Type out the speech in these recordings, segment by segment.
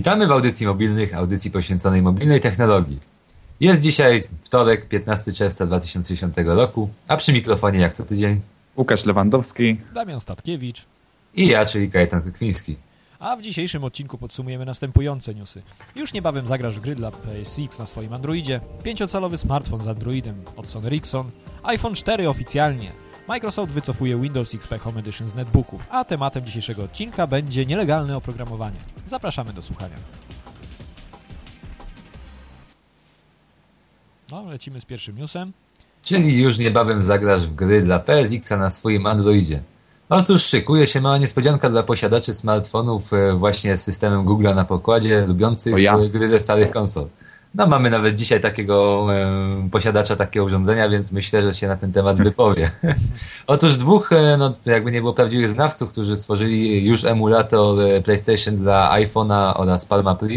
Witamy w audycji mobilnych, audycji poświęconej mobilnej technologii. Jest dzisiaj wtorek, 15 czerwca 2010 roku, a przy mikrofonie jak co tydzień Łukasz Lewandowski, Damian Statkiewicz. i ja, czyli Kajetan Kwiński. A w dzisiejszym odcinku podsumujemy następujące newsy. Już niebawem zagrasz w gry dla PSX na swoim Androidzie, 5-calowy smartfon z Androidem od Sony Ericsson, iPhone 4 oficjalnie, Microsoft wycofuje Windows XP Home Edition z netbooków, a tematem dzisiejszego odcinka będzie nielegalne oprogramowanie. Zapraszamy do słuchania. No, lecimy z pierwszym newsem. Czyli już niebawem zagrasz w gry dla PSX na swoim Androidzie. Otóż szykuje się mała niespodzianka dla posiadaczy smartfonów e, właśnie z systemem Google na pokładzie, lubiących ja. gry ze starych konsol. No mamy nawet dzisiaj takiego e, posiadacza takiego urządzenia, więc myślę, że się na ten temat wypowie. Otóż dwóch, e, no jakby nie było prawdziwych znawców, którzy stworzyli już emulator e, PlayStation dla iPhone'a oraz Palma Pre,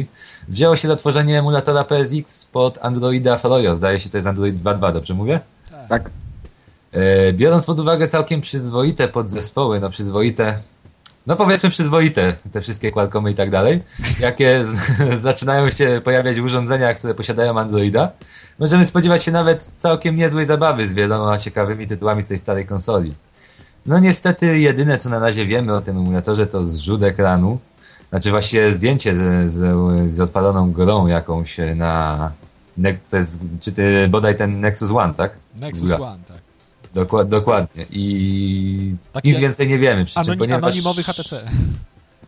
wzięło się za tworzenie emulatora PSX pod Androida Froyo. Zdaje się, to jest Android 2.2, dobrze mówię? tak? E, Biorąc pod uwagę całkiem przyzwoite podzespoły, no przyzwoite, no powiedzmy przyzwoite, te wszystkie Qualcommy i tak dalej, jakie zaczynają się pojawiać w urządzeniach, które posiadają Androida, możemy spodziewać się nawet całkiem niezłej zabawy z wieloma ciekawymi tytułami z tej starej konsoli. No niestety jedyne co na razie wiemy o tym emulatorze to zrzut ekranu, znaczy właściwie zdjęcie z, z, z odpaloną grą jakąś na... Ne, to jest, czy ty bodaj ten Nexus One, tak? Nexus. One, tak. Dokład, dokładnie. I Taki nic więcej nie wiemy. Przy czym, ponieważ, anonimowy HTC.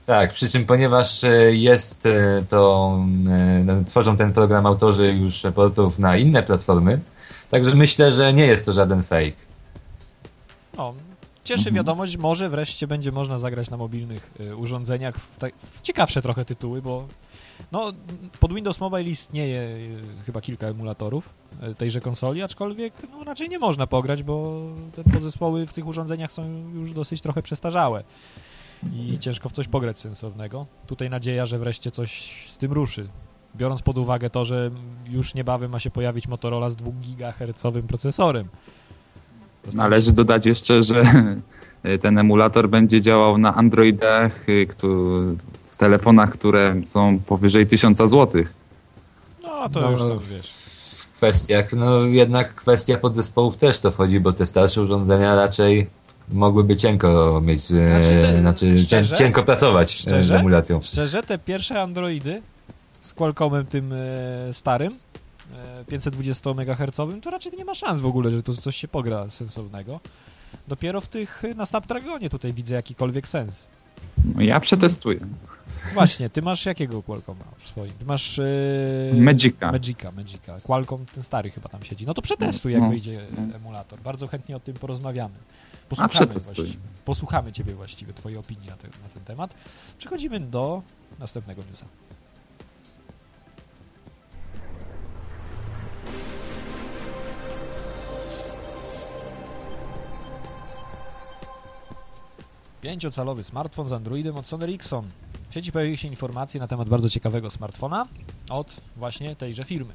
Tak, przy czym ponieważ e, jest e, to, e, no, tworzą ten program autorzy już portów na inne platformy, także myślę, że nie jest to żaden fake. O, cieszy wiadomość, może wreszcie będzie można zagrać na mobilnych urządzeniach w, tak, w ciekawsze trochę tytuły, bo no, pod Windows Mobile istnieje chyba kilka emulatorów tejże konsoli, aczkolwiek no, raczej nie można pograć, bo te podzespoły w tych urządzeniach są już dosyć trochę przestarzałe i ciężko w coś pograć sensownego. Tutaj nadzieja, że wreszcie coś z tym ruszy. Biorąc pod uwagę to, że już niebawem ma się pojawić Motorola z 2 GHz procesorem. Należy dodać jeszcze, że ten emulator będzie działał na Androidach, y, w telefonach, które są powyżej 1000 zł. No to No, już tam wiesz. Kwestiach, no jednak kwestia podzespołów też to wchodzi, bo te starsze urządzenia raczej mogłyby cienko mieć, Znaczy, znaczy, te- znaczy szczerze? cienko pracować e, z Szczerze? emulacją. Szczerze, te pierwsze Androidy z Qualcommem tym e, starym, e, 520 MHz, to raczej nie ma szans w ogóle, że tu coś się pogra sensownego. Dopiero w tych e, na Snapdragonie tutaj widzę jakikolwiek sens. No, ja przetestuję. Właśnie, ty masz jakiego Qualcomma w swoim? Ty masz... E, Magica. Magica, Magica. Qualcomm ten stary chyba tam siedzi. No to przetestuj, jak No, wyjdzie no. emulator. Bardzo chętnie o tym porozmawiamy. Posłuchamy, właściwie, posłuchamy ciebie właściwie, twojej opinii na ten, na ten temat. Przechodzimy do następnego newsa. Pięciocalowy smartfon z Androidem od Sony Ericsson. W sieci pojawiły się informacje na temat bardzo ciekawego smartfona od właśnie tejże firmy,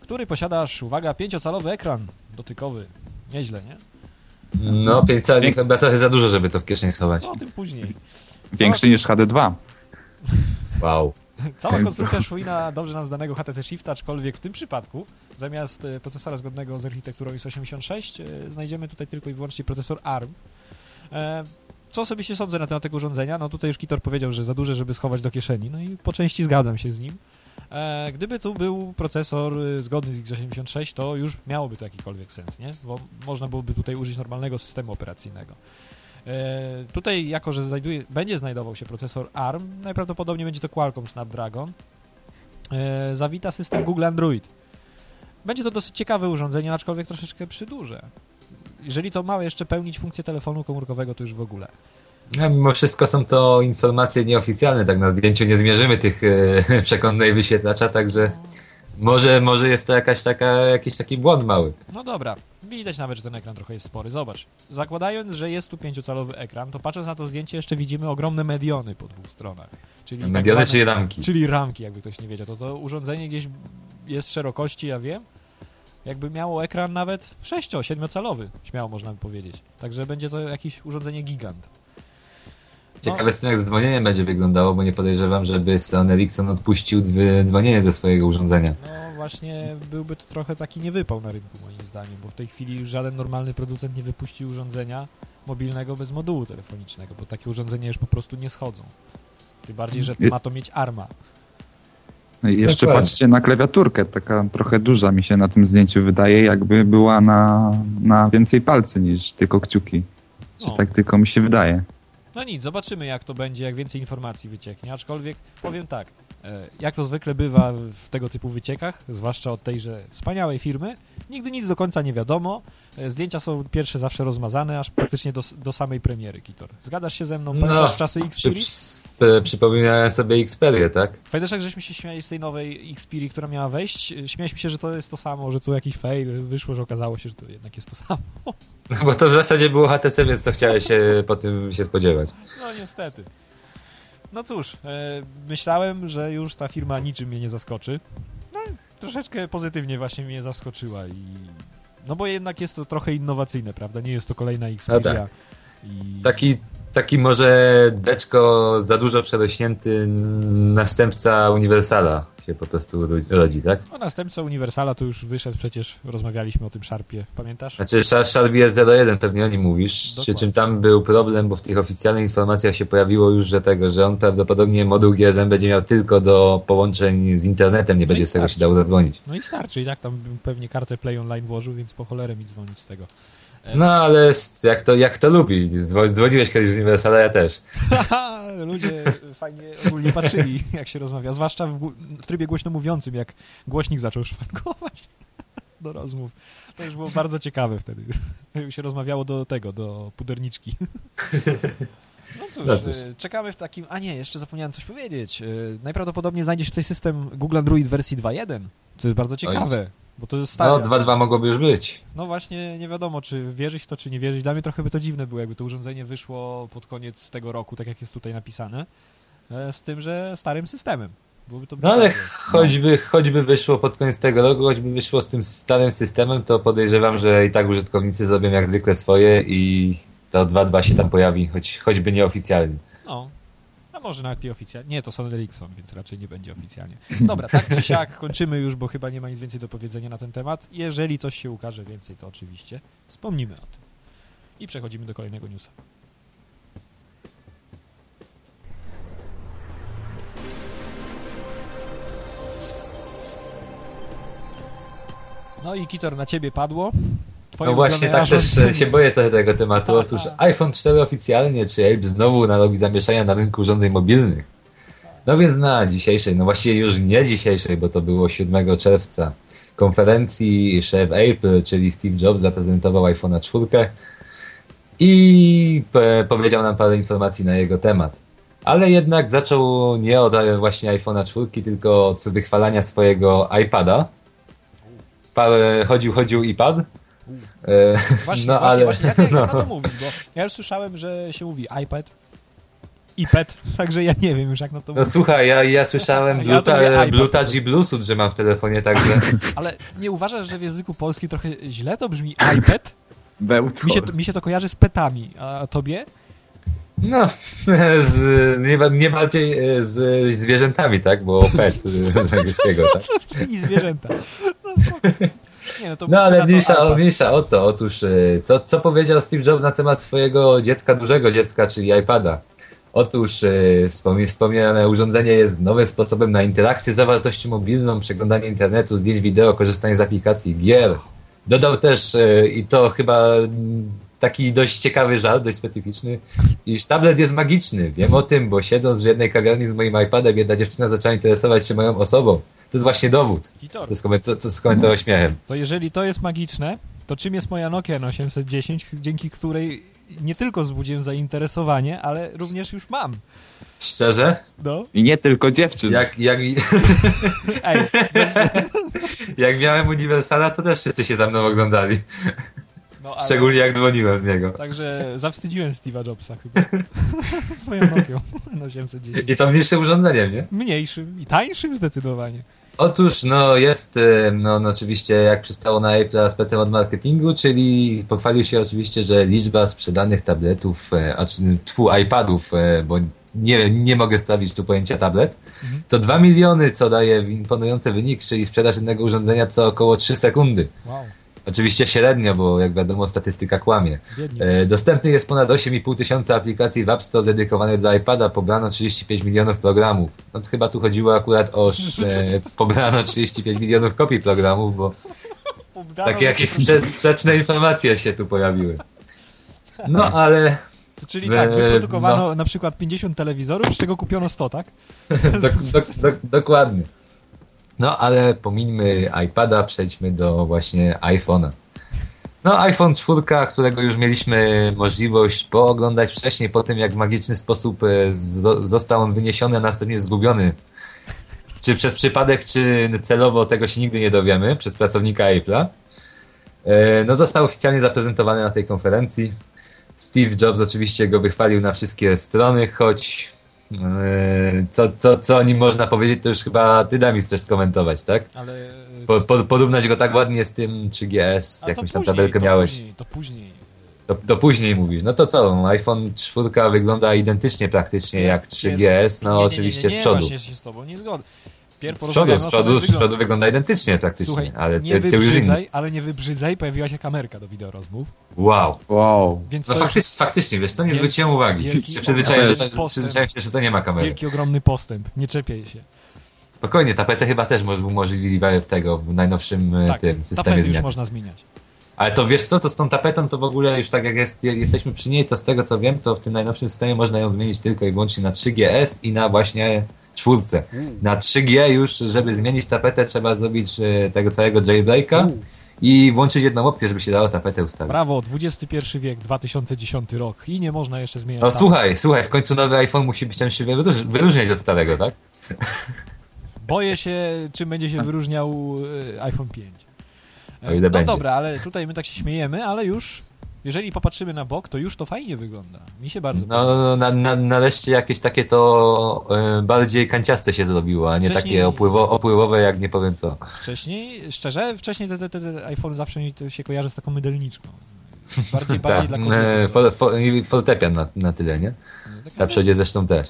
który posiada aż, uwaga, pięciocalowy ekran dotykowy. Nieźle, nie? No 5 cali chyba trochę za dużo, żeby to w kieszeni schować. No o tym później. Większy niż HD2. Wow. Cała konstrukcja szły na dobrze nam znanego HTC Shifta, aczkolwiek w tym przypadku zamiast e, procesora zgodnego z architekturą x86 e, znajdziemy tutaj tylko i wyłącznie procesor ARM. Co osobiście sądzę na temat tego urządzenia? No tutaj już Kitor powiedział, że za duże, żeby schować do kieszeni, no i po części zgadzam się z nim. E, Gdyby tu był procesor e, zgodny z x86, to już miałoby to jakikolwiek sens, nie? Bo można byłoby tutaj użyć normalnego systemu operacyjnego. E, Tutaj, jako że znajduje, będzie znajdował się procesor ARM, najprawdopodobniej będzie to Qualcomm Snapdragon, e, zawita system Google Android. Będzie to dosyć ciekawe urządzenie, aczkolwiek troszeczkę przyduże. Jeżeli to ma jeszcze pełnić funkcję telefonu komórkowego, to już w ogóle. No, mimo wszystko są to informacje nieoficjalne, tak na zdjęciu nie zmierzymy tych e, przekątnej wyświetlacza, także może, może jest to jakaś taka, jakiś taki błąd mały. No dobra, widać nawet, że ten ekran trochę jest spory. Zobacz, zakładając, że jest tu pięciocalowy ekran, to patrząc na to zdjęcie jeszcze widzimy ogromne mediony po dwóch stronach. Czyli tak Mediony zwane- czy ramki? Czyli ramki, jakby ktoś nie wiedział. To to urządzenie gdzieś jest szerokości, ja wiem. Jakby miało ekran nawet 6-7 calowy, śmiało można by powiedzieć. Także będzie to jakieś urządzenie gigant. Ciekawe jestem, jak dzwonienie będzie wyglądało, bo nie podejrzewam, żeby Sony Ericsson odpuścił dzwonienie ze swojego urządzenia. No właśnie byłby to trochę taki niewypał na rynku moim zdaniem, bo w tej chwili już żaden normalny producent nie wypuści urządzenia mobilnego bez modułu telefonicznego, bo takie urządzenia już po prostu nie schodzą. Tym bardziej, że ma to mieć arma. No jeszcze Dokładnie. patrzcie na klawiaturkę, taka trochę duża mi się na tym zdjęciu wydaje, jakby była na, na więcej palcy niż tylko kciuki. Czy tak tylko mi się wydaje. No nic, zobaczymy jak to będzie, jak więcej informacji wycieknie, aczkolwiek powiem tak, jak to zwykle bywa w tego typu wyciekach, zwłaszcza od tejże wspaniałej firmy, nigdy nic do końca nie wiadomo, E, zdjęcia są pierwsze zawsze rozmazane, aż praktycznie do, do samej premiery, Kitor. Zgadasz się ze mną? No, Pamiętasz czasy Przy, Xperia? przy, przypominałem sobie Xperię, tak? Pamiętasz jak żeśmy się śmiali z tej nowej Xperia, która miała wejść? E, Śmialiśmy się, że to jest to samo, że tu jakiś fail, wyszło, że okazało się, że to jednak jest to samo. No bo to w zasadzie było HTC, więc to chciałeś się po tym się spodziewać. No niestety. No cóż, e, myślałem, że już ta firma niczym mnie nie zaskoczy. No troszeczkę pozytywnie właśnie mnie zaskoczyła i... No bo jednak jest to trochę innowacyjne, prawda? Nie jest to kolejna Xperia. tak. I... Taki, taki może deczko za dużo przerośnięty następca Uniwersala się po prostu ro- rodzi, tak? No następca Uniwersala to już wyszedł, przecież rozmawialiśmy o tym Sharpie, pamiętasz? Znaczy Sharp jest 01, pewnie o nim mówisz, przy Dokładnie. czym tam był problem, bo w tych oficjalnych informacjach się pojawiło już, że tego, że on prawdopodobnie moduł GSM będzie miał tylko do połączeń z internetem, nie No będzie z tego się dało zadzwonić. No i starczy, i tak tam bym pewnie kartę Play Online włożył, więc po cholerę mi dzwonić z tego. No ale jak to, jak to lubi, Dzwo- dzwoniłeś kiedyś z Uniwersala, ja też. Ludzie fajnie ogólnie patrzyli, jak się rozmawia, zwłaszcza w, w trybie głośno mówiącym, jak głośnik zaczął szwankować do rozmów. To już było bardzo ciekawe wtedy. się rozmawiało do tego, do puderniczki. No cóż, No cóż. e, czekamy w takim... A nie, jeszcze zapomniałem coś powiedzieć. E, Najprawdopodobniej znajdzie się tutaj system Google Android wersji 2.1, co jest bardzo ciekawe, bo to No stare. 2.2 mogłoby już być. No właśnie nie wiadomo, czy wierzyć w to, czy nie wierzyć. Dla mnie trochę by to dziwne było, jakby to urządzenie wyszło pod koniec tego roku, tak jak jest tutaj napisane, e, z tym, że starym systemem. No ale choćby, choćby wyszło pod koniec tego roku, choćby wyszło z tym starym systemem, to podejrzewam, że i tak użytkownicy zrobią jak zwykle swoje i to 2.2 się tam pojawi, choć, choćby nieoficjalnie. No. Może nawet i oficjalnie. Nie, to Sony Ericsson, więc raczej nie będzie oficjalnie. Dobra, tak czy siak kończymy już, bo chyba nie ma nic więcej do powiedzenia na ten temat. Jeżeli coś się ukaże więcej, to oczywiście wspomnimy o tym. I przechodzimy do kolejnego newsa. No i Kitor na ciebie padło. Twoje No właśnie, tak też e, się boję trochę tego tematu. Otóż iPhone 4 oficjalnie, czy Ape znowu narobi zamieszania na rynku urządzeń mobilnych. No więc na dzisiejszej, no właściwie już nie dzisiejszej, bo to było 7 czerwca, konferencji szef Apple, czyli Steve Jobs, zaprezentował iPhone'a 4 i powiedział nam parę informacji na jego temat. Ale jednak zaczął nie od e, właśnie iPhone'a 4, tylko od wychwalania swojego iPada. Parę, chodził, chodził iPad. E, Właśnie, no właśnie, ale właśnie. Jak, jak no. na to mówić? Bo ja już słyszałem, że się mówi iPad, iPad, także ja nie wiem już jak na to No mówić. słuchaj, ja, ja słyszałem Ja Blue, to mówię iPad Blue po Touch i Bluetooth, że mam w telefonie, także Ale nie uważasz, że w języku polskim trochę źle to brzmi iPad? Mi się, to, mi się to kojarzy z petami, a tobie? no, z, nie, nie bardziej e, z zwierzętami, tak, bo pet e, z angielskiego, tak. I zwierzęta. No spoko. Nie, no, to No ale na to mniejsza, mniejsza o to, otóż e, co, co powiedział Steve Jobs na temat swojego dziecka, dużego dziecka, czyli iPada? Otóż wspomnie- wspomniane urządzenie jest nowym sposobem na interakcję z zawartością mobilną, przeglądanie internetu, zdjęć wideo, korzystanie z aplikacji, gier. Dodał też, e, i to chyba taki dość ciekawy żart, dość specyficzny, iż tablet jest magiczny. Wiem o tym, bo siedząc w jednej kawiarni z moim iPadem, jedna dziewczyna zaczęła interesować się moją osobą. To jest właśnie dowód. To skoment- to skomentował śmiechem. to jeżeli to jest magiczne, to czym jest moja Nokia N810, dzięki której nie tylko wzbudziłem zainteresowanie, ale również już mam. Szczerze? No. I nie tylko dziewczyn. Jak, jak, Ej, jak miałem Uniwersala, to też wszyscy się za mną oglądali. No, ale- Szczególnie jak dzwoniłem z niego. Także zawstydziłem Steve'a Jobsa chyba. Swoją Nokią N810. I to mniejszym urządzeniem, nie? Mniejszym i tańszym zdecydowanie. Otóż, no jest, e, no, no oczywiście jak przystało na Apple aspektem od marketingu, czyli pochwalił się oczywiście, że liczba sprzedanych tabletów, e, a czy tfu, iPadów, e, bo nie, nie mogę stawić tu pojęcia tablet, to 2 miliony, co daje imponujący wynik, czyli sprzedaż jednego urządzenia co około 3 sekundy. Wow, Oczywiście średnio, bo jak wiadomo statystyka kłamie. E, Dostępnych jest ponad 8,5 tysiąca aplikacji w App Store dedykowanych dla iPada. Pobrano 35 milionów programów. No chyba tu chodziło akurat o e, pobrano 35 milionów kopii programów, bo takie jakieś sprze- sprzeczne informacje się tu pojawiły. No ale Czyli tak, wyprodukowano no. na przykład 50 telewizorów, z czego kupiono 100, tak? dok, dok, dok, dokładnie. No ale pomińmy iPada, przejdźmy do właśnie iPhone'a. No iPhone 4, którego już mieliśmy możliwość pooglądać wcześniej, po tym jak w magiczny sposób e, zo- został on wyniesiony, a następnie zgubiony. Czy przez przypadek, czy celowo, tego się nigdy nie dowiemy, przez pracownika Apple'a. E, No został oficjalnie zaprezentowany na tej konferencji. Steve Jobs oczywiście go wychwalił na wszystkie strony, choć co, co, co o nim można powiedzieć, to już chyba ty Damis chcesz skomentować, tak? Ale... Po, po, porównać go tak ładnie z tym 3GS, A to jakąś tam później, tabelkę to miałeś. Później, to później. To, to później mówisz. No to co? iPhone 4 wygląda identycznie praktycznie jak 3GS, no Nie, nie, nie, oczywiście z przodu. Właśnie się z tobą nie zgodzę. Pierw Z przodu, z przodu, z przodu wygląda identycznie praktycznie, Słuchaj, ale nie ty, ty już inny. wybrzydzaj, ale nie wybrzydzaj, pojawiła się kamerka do wideorozmów, Wow. Wow. więc No to już faktycznie, faktycznie, wiesz co, nie Wielki- zwróciłem uwagi. wielki- Się przyzwyczaiłem, się, że to nie ma kamery. wielki, ogromny postęp, nie czepiaj się. Spokojnie, tapetę chyba też umożliwili w tego w najnowszym e, Tak, tym systemie tapety już zmian. można zmieniać. Ale to wiesz co, to z tą tapetą to w ogóle już tak jak jest, jak jesteśmy przy niej, to z tego co wiem, to w tym najnowszym systemie można ją zmienić tylko i wyłącznie na 3GS i na właśnie czwórce. Na 3G już, żeby zmienić tapetę, trzeba zrobić e, tego całego jailbreaka i włączyć jedną opcję, żeby się dało tapetę ustawić. Brawo, XXI wiek, 2010 rok i nie można jeszcze zmieniać No słuchaj, słuchaj, w końcu nowy iPhone musi być tam się wyróż- wyróżniać od starego, tak? Boję się, czym będzie się wyróżniał e, iPhone 5. E, O ile no będzie. dobra, ale tutaj my tak się śmiejemy, ale już, jeżeli popatrzymy na bok, to już to fajnie wygląda. Mi się bardzo No, no, no na, na, nareszcie jakieś takie to e, bardziej kanciaste się zrobiło, a nie Wcześniej- takie opływo, opływowe jak nie powiem co. Wcześniej, szczerze, wcześniej te, te, te, iPhone zawsze mi się kojarzy z taką mydelniczką. Bardziej, bardziej Tak, dla e, kobiety. for, for, i fortepian na, na tyle, nie? No, tak Na przodzie zresztą też.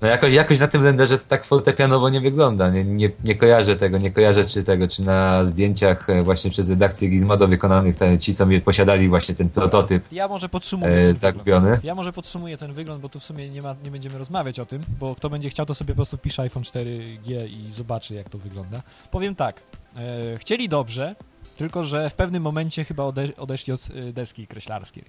No, jakoś, jakoś na tym renderze to tak fortepianowo nie wygląda. Nie, nie, nie kojarzę tego, nie kojarzę czy tego, czy na zdjęciach e, właśnie przez redakcję Gizmodo wykonanych te, ci, co mi posiadali właśnie ten prototyp ja może podsumuję. e. Ja może podsumuję ten wygląd, bo tu w sumie nie, ma, nie będziemy rozmawiać o tym, bo kto będzie chciał, to sobie po prostu wpisze iPhone 4G i zobaczy, jak to wygląda. Powiem tak, e, chcieli dobrze, tylko że w pewnym momencie chyba ode, odeszli od e, deski kreślarskiej.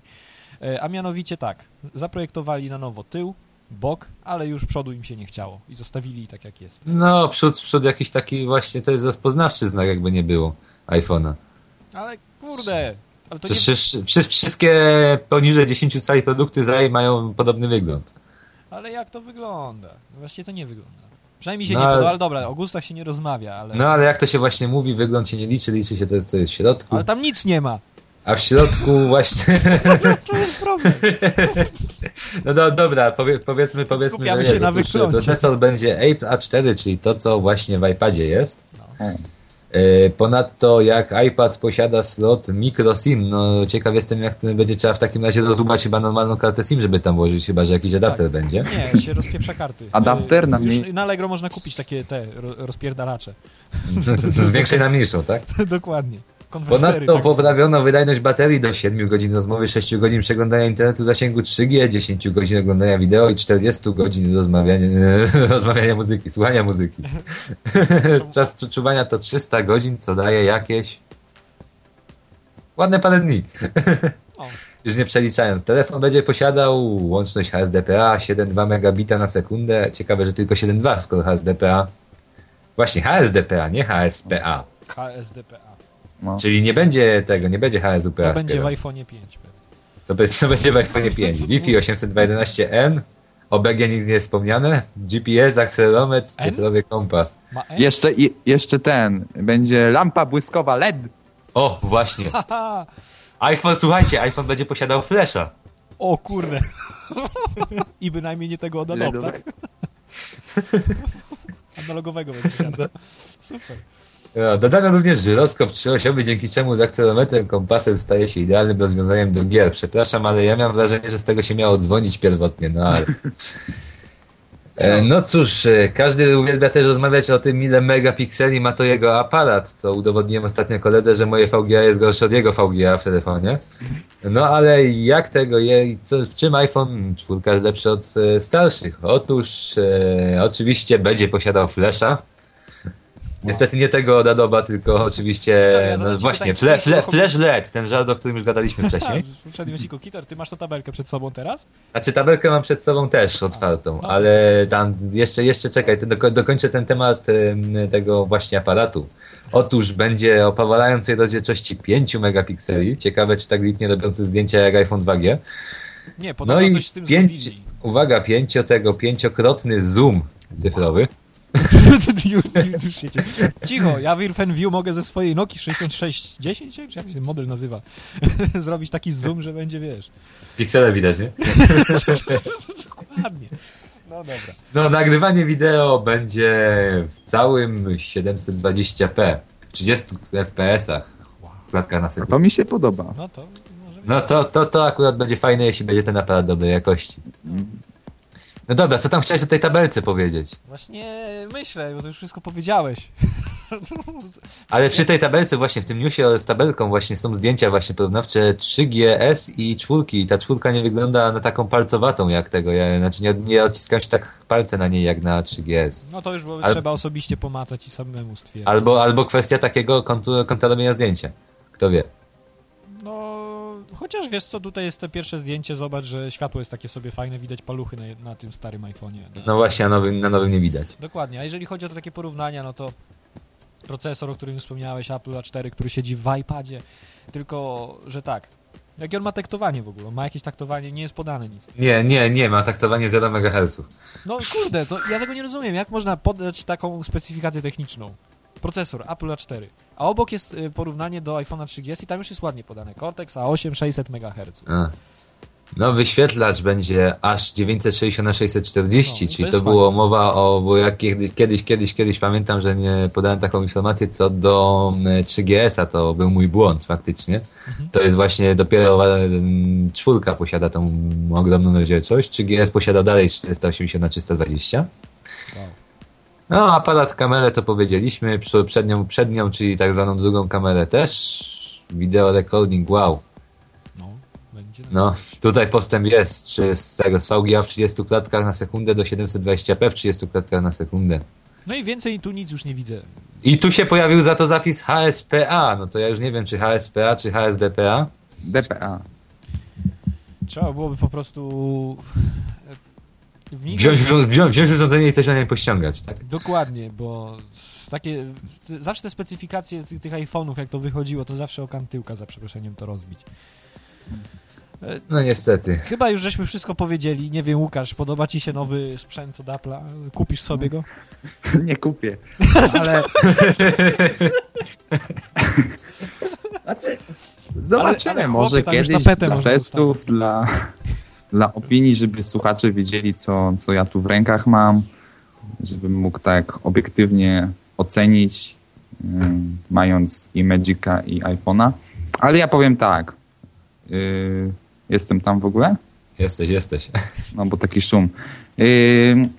E, a mianowicie tak, zaprojektowali na nowo tył, bok, ale już przodu im się nie chciało i zostawili tak, jak jest. No, przód, przód jakiś taki właśnie, to jest rozpoznawczy znak, jakby nie było iPhone'a. Ale kurde, ale to nie... Wszy- wszystkie poniżej 10 cali produkty z mają podobny wygląd. Ale jak to wygląda? No Właściwie to nie wygląda. Przynajmniej się No, nie podoba, ale dobra, o gustach się nie rozmawia, ale, No ale jak to się właśnie mówi, wygląd się nie liczy, liczy się to, co jest w środku. ale tam nic nie ma. A w środku właśnie... To jest problem. No do, dobra, powie, powiedzmy, powiedzmy, Skupiamy że się na. Procesor będzie Apple A4, czyli to, co właśnie w iPadzie jest. No. E, Ponadto jak iPad posiada slot micro SIM, no ciekaw jestem jak będzie trzeba w takim razie rozrubać chyba normalną kartę SIM, żeby tam włożyć, chyba że jakiś adapter będzie. Nie, się rozpieprza karty. Adapter na Już mniej- na Allegro można kupić takie te ro- rozpierdalacze. Z większej na mniejszą, tak? Dokładnie. Ponadto tak poprawiono wydajność baterii do 7 godzin rozmowy, 6 godzin przeglądania internetu zasięgu 3G, 10 godzin oglądania wideo i 40 godzin rozmawiania, rozmawiania muzyki, słuchania muzyki. Czas czuwania to 300 godzin, co daje jakieś ładne parę dni. Już nie przeliczając. Telefon będzie posiadał łączność HSDPA 7,2 megabita na sekundę. Ciekawe, że tylko 7,2 skoro HSDPA. Właśnie HSDPA, nie HSPA. HSDPA. No. Czyli nie będzie tego, nie będzie HSUPA. To będzie w iPhone 5 pewnie. To, be- to będzie w iPhone 5. Wi-Fi 802.11n, OBG nic nie jest wspomniane, GPS, akcelerometr, N? cyfrowy kompas. Jeszcze, i- jeszcze ten. Będzie lampa błyskowa LED. O, właśnie. IPhone, słuchajcie, iPhone będzie posiadał flasha. O kurde. I bynajmniej nie tego od Adobe, tak? analogowego będzie. Super. No, dodano również żyroskop trzyosiowy, dzięki czemu z akcelerometrem kompasem staje się idealnym rozwiązaniem do gier. Przepraszam, ale ja miałem wrażenie, że z tego się miało dzwonić pierwotnie, no ale... E, No cóż, e, każdy uwielbia też rozmawiać o tym, ile megapikseli ma to jego aparat, co udowodniłem ostatnio koledze, że moje VGA jest gorsze od jego VGA w telefonie. No ale jak tego je, co, w czym iPhone 4 jest lepszy od e, starszych? Otóż e, oczywiście będzie posiadał flasha. Niestety nie tego od Adoba, tylko oczywiście, Wiktoria, no właśnie, fle, fle, flash LED, ten żart, o którym już gadaliśmy wcześniej. Przed Wesiku Kitor, ty masz tą tabelkę przed sobą teraz? Znaczy tabelkę mam przed sobą też otwartą, no ale tam jeszcze, jeszcze czekaj, doko, dokończę ten temat em, tego właśnie aparatu. Otóż będzie o powalającej rozdzielczości 5 megapikseli. Ciekawe, czy tak lipnie robiący zdjęcia jak iPhone 2G. Nie, No podobno i coś z tym pięć, zrobili. uwaga, pięcio tego, pięciokrotny zoom cyfrowy. już, już, już. Cicho, ja w Irfen View mogę ze swojej Nokii 6610, czy jak się ten model nazywa, zrobić taki zoom, że będzie, wiesz, Piksele widać, nie? ładnie. No dobra. No, nagrywanie wideo będzie w całym 720p, w 30 fps-ach, w klatkach na A sekundę. to mi się podoba. No to No to, to, to akurat będzie fajne, jeśli będzie ten aparat dobrej jakości. No dobra, co tam chciałeś o tej tabelce powiedzieć? Właśnie myślę, bo to już wszystko powiedziałeś. Ale przy tej tabelce właśnie, w tym newsie z tabelką właśnie są zdjęcia właśnie porównawcze 3GS i czwórki. I ta czwórka nie wygląda na taką palcowatą jak tego. Ja, znaczy nie, nie odciskam się tak palce na niej jak na 3GS. No to już było, Al- trzeba osobiście pomacać i samemu stwierdzić. Albo, albo kwestia takiego kąta robienia zdjęcia. Kto wie. No, chociaż wiesz co, tutaj jest to pierwsze zdjęcie, zobacz, że światło jest takie sobie fajne, widać paluchy na, na tym starym iPhone'ie. No właśnie, na nowym, na nowym nie widać. Dokładnie, a jeżeli chodzi o takie porównania, no to procesor, o którym wspomniałeś, Apple A4, który siedzi w iPadzie, tylko, że tak, jakie on ma taktowanie w ogóle? Ma jakieś taktowanie, nie jest podane nic. Nie, nie, nie ma taktowanie 0 MHz. No kurde, to ja tego nie rozumiem, jak można podać taką specyfikację techniczną? Procesor Apple A4, a obok jest y, porównanie do iPhone'a 3GS i tam już jest ładnie podane, Cortex A8 600 MHz. A. No wyświetlacz będzie aż 960 na 640, No, czyli to było fajne. mowa o, bo jak kiedyś, kiedyś, kiedyś, pamiętam, że nie podałem taką informację co do mm, 3GS-a, to był mój błąd faktycznie. Mhm. To jest właśnie dopiero mm, czwórka posiada tą ogromną rozdzielczość, 3GS posiada dalej 480 na 320. No, aparat kamerę to powiedzieliśmy, przednią, przednią, czyli tak zwaną drugą kamerę też. Video recording, wow. No, będzie. No, tutaj postęp jest, czy z tego z VGA w 30 klatkach na sekundę do 720p w 30 klatkach na sekundę. No i więcej tu nic już nie widzę. I tu się pojawił za to zapis HSPA, no to ja już nie wiem, czy HSPA, czy HSDPA. DPA. Trzeba byłoby po prostu. Wziąć, wziąć, wziąć urządzenie i coś na nie pościągać, tak? Dokładnie, bo takie. Zawsze te specyfikacje tych, tych iPhone'ów, jak to wychodziło, to zawsze o kantyłka za przeproszeniem to rozbić. No niestety. Chyba już żeśmy wszystko powiedzieli. Nie wiem, Łukasz, podoba ci się nowy sprzęt od Apple'a? Kupisz sobie go? Nie kupię. Ale... znaczy, zobaczymy. ale może tam już kiedyś dla testów, dla, dla opinii, żeby słuchacze wiedzieli, co, co ja tu w rękach mam, żebym mógł tak obiektywnie ocenić, ym, mając i Magica, i iPhone'a. Ale ja powiem tak. Yy, jestem tam w ogóle? Jesteś, jesteś. No bo taki szum. Yy,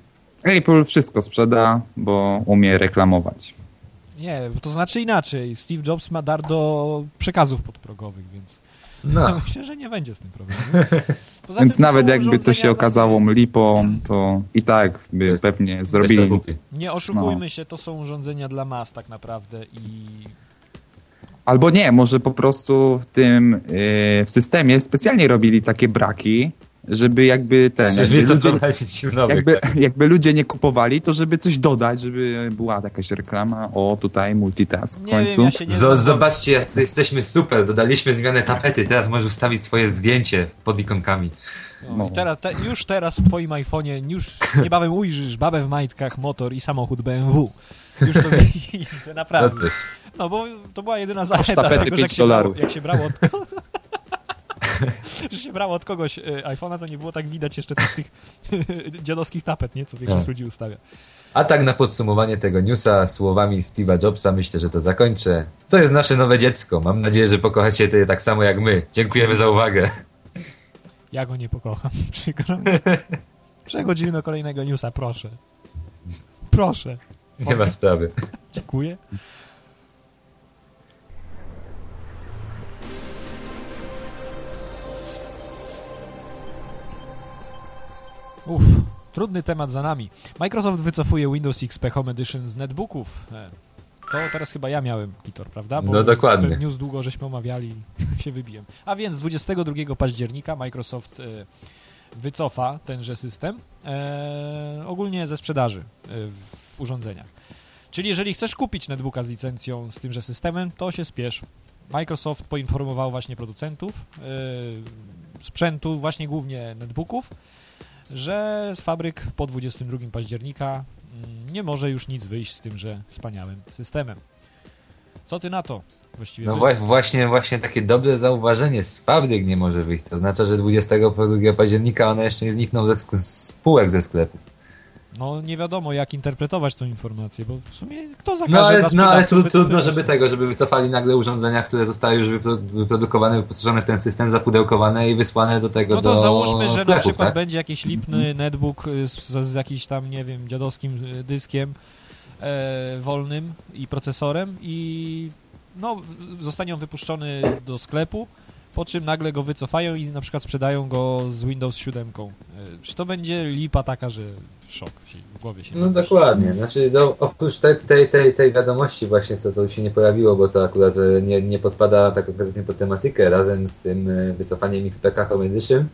Apple wszystko sprzeda, bo umie reklamować. Nie, bo to znaczy inaczej. Steve Jobs ma dar do przekazów podprogowych, więc No. myślę, że nie będzie z tym problemu. Poza Więc nawet jakby to się okazało mlipą, to i tak by Jest- pewnie zrobili. Nie oszukujmy No. się, to są urządzenia dla mas tak naprawdę i Albo nie, może po prostu w tym yy, w systemie specjalnie robili takie braki, żeby jakby ten, Żeby jakby ludzie, nowych. jakby, tak. jakby ludzie nie kupowali, to żeby coś dodać, żeby była jakaś reklama, o tutaj multitask w nie końcu. wiem, ja znam. Zobaczcie, jacy jesteśmy super. Dodaliśmy zmianę tapety. Teraz możesz ustawić swoje zdjęcie pod ikonkami. No, No. i teraz, te, już teraz w twoim iPhone'ie, już niebawem ujrzysz babę w majtkach, motor i samochód BMW. Już to widzę, No naprawdę. cóż. No bo to była jedyna zaleta tego, że jak się, brało, jak się brało od że się brało od kogoś e, iPhone'a, to nie było tak widać jeszcze tych, tych dziadowskich tapet, nie? Co większość No. ludzi ustawia. A tak na podsumowanie tego newsa słowami Steve'a Jobsa myślę, że to zakończę. To jest nasze nowe dziecko. Mam nadzieję, że pokochacie je tak samo jak my. Dziękujemy za uwagę. Ja go nie pokocham, przykro. Przechodzimy do kolejnego newsa, proszę. Proszę. Nie ma sprawy. Dziękuję. Uff, trudny temat za nami. Microsoft wycofuje Windows XP Home Edition z netbooków. E, To teraz chyba ja miałem Kitor, prawda? No dokładnie. News długo żeśmy omawiali się wybiłem. A więc 22 października Microsoft e, wycofa tenże system e, ogólnie ze sprzedaży w urządzeniach. Czyli jeżeli chcesz kupić netbooka z licencją z tymże systemem, to się spiesz. Microsoft poinformował właśnie producentów sprzętu, właśnie głównie netbooków, że z fabryk po 22 października mm, nie może już nic wyjść z tymże wspaniałym systemem. Co ty na to? Właściwie No właśnie, właśnie takie dobre zauważenie. Z fabryk nie może wyjść, co oznacza, że 22 października one jeszcze nie znikną ze spółek ze sklepu. No nie wiadomo jak interpretować tą informację, bo w sumie kto zakaże No ale, no, ale trudno, wycofywać? żeby tego, żeby wycofali nagle urządzenia, które zostały już wypro, wyprodukowane, wyposażone w ten system, zapudełkowane i wysłane do tego No to do załóżmy, że na sklepów, przykład tak? będzie jakiś lipny netbook y, z, z, jakimś tam, nie wiem, dziadowskim y, dyskiem e, wolnym i procesorem i no, zostanie on wypuszczony do sklepu, po czym nagle go wycofają i na przykład sprzedają go z Windows 7. E, Czy to będzie lipa taka, że szok w głowie się No nie dokładnie. Znaczy, no, oprócz tej, tej, tej, tej wiadomości właśnie, co to się nie pojawiło, bo to akurat e, nie, nie podpada tak konkretnie pod tematykę, razem z tym e, wycofaniem XPK Home Edition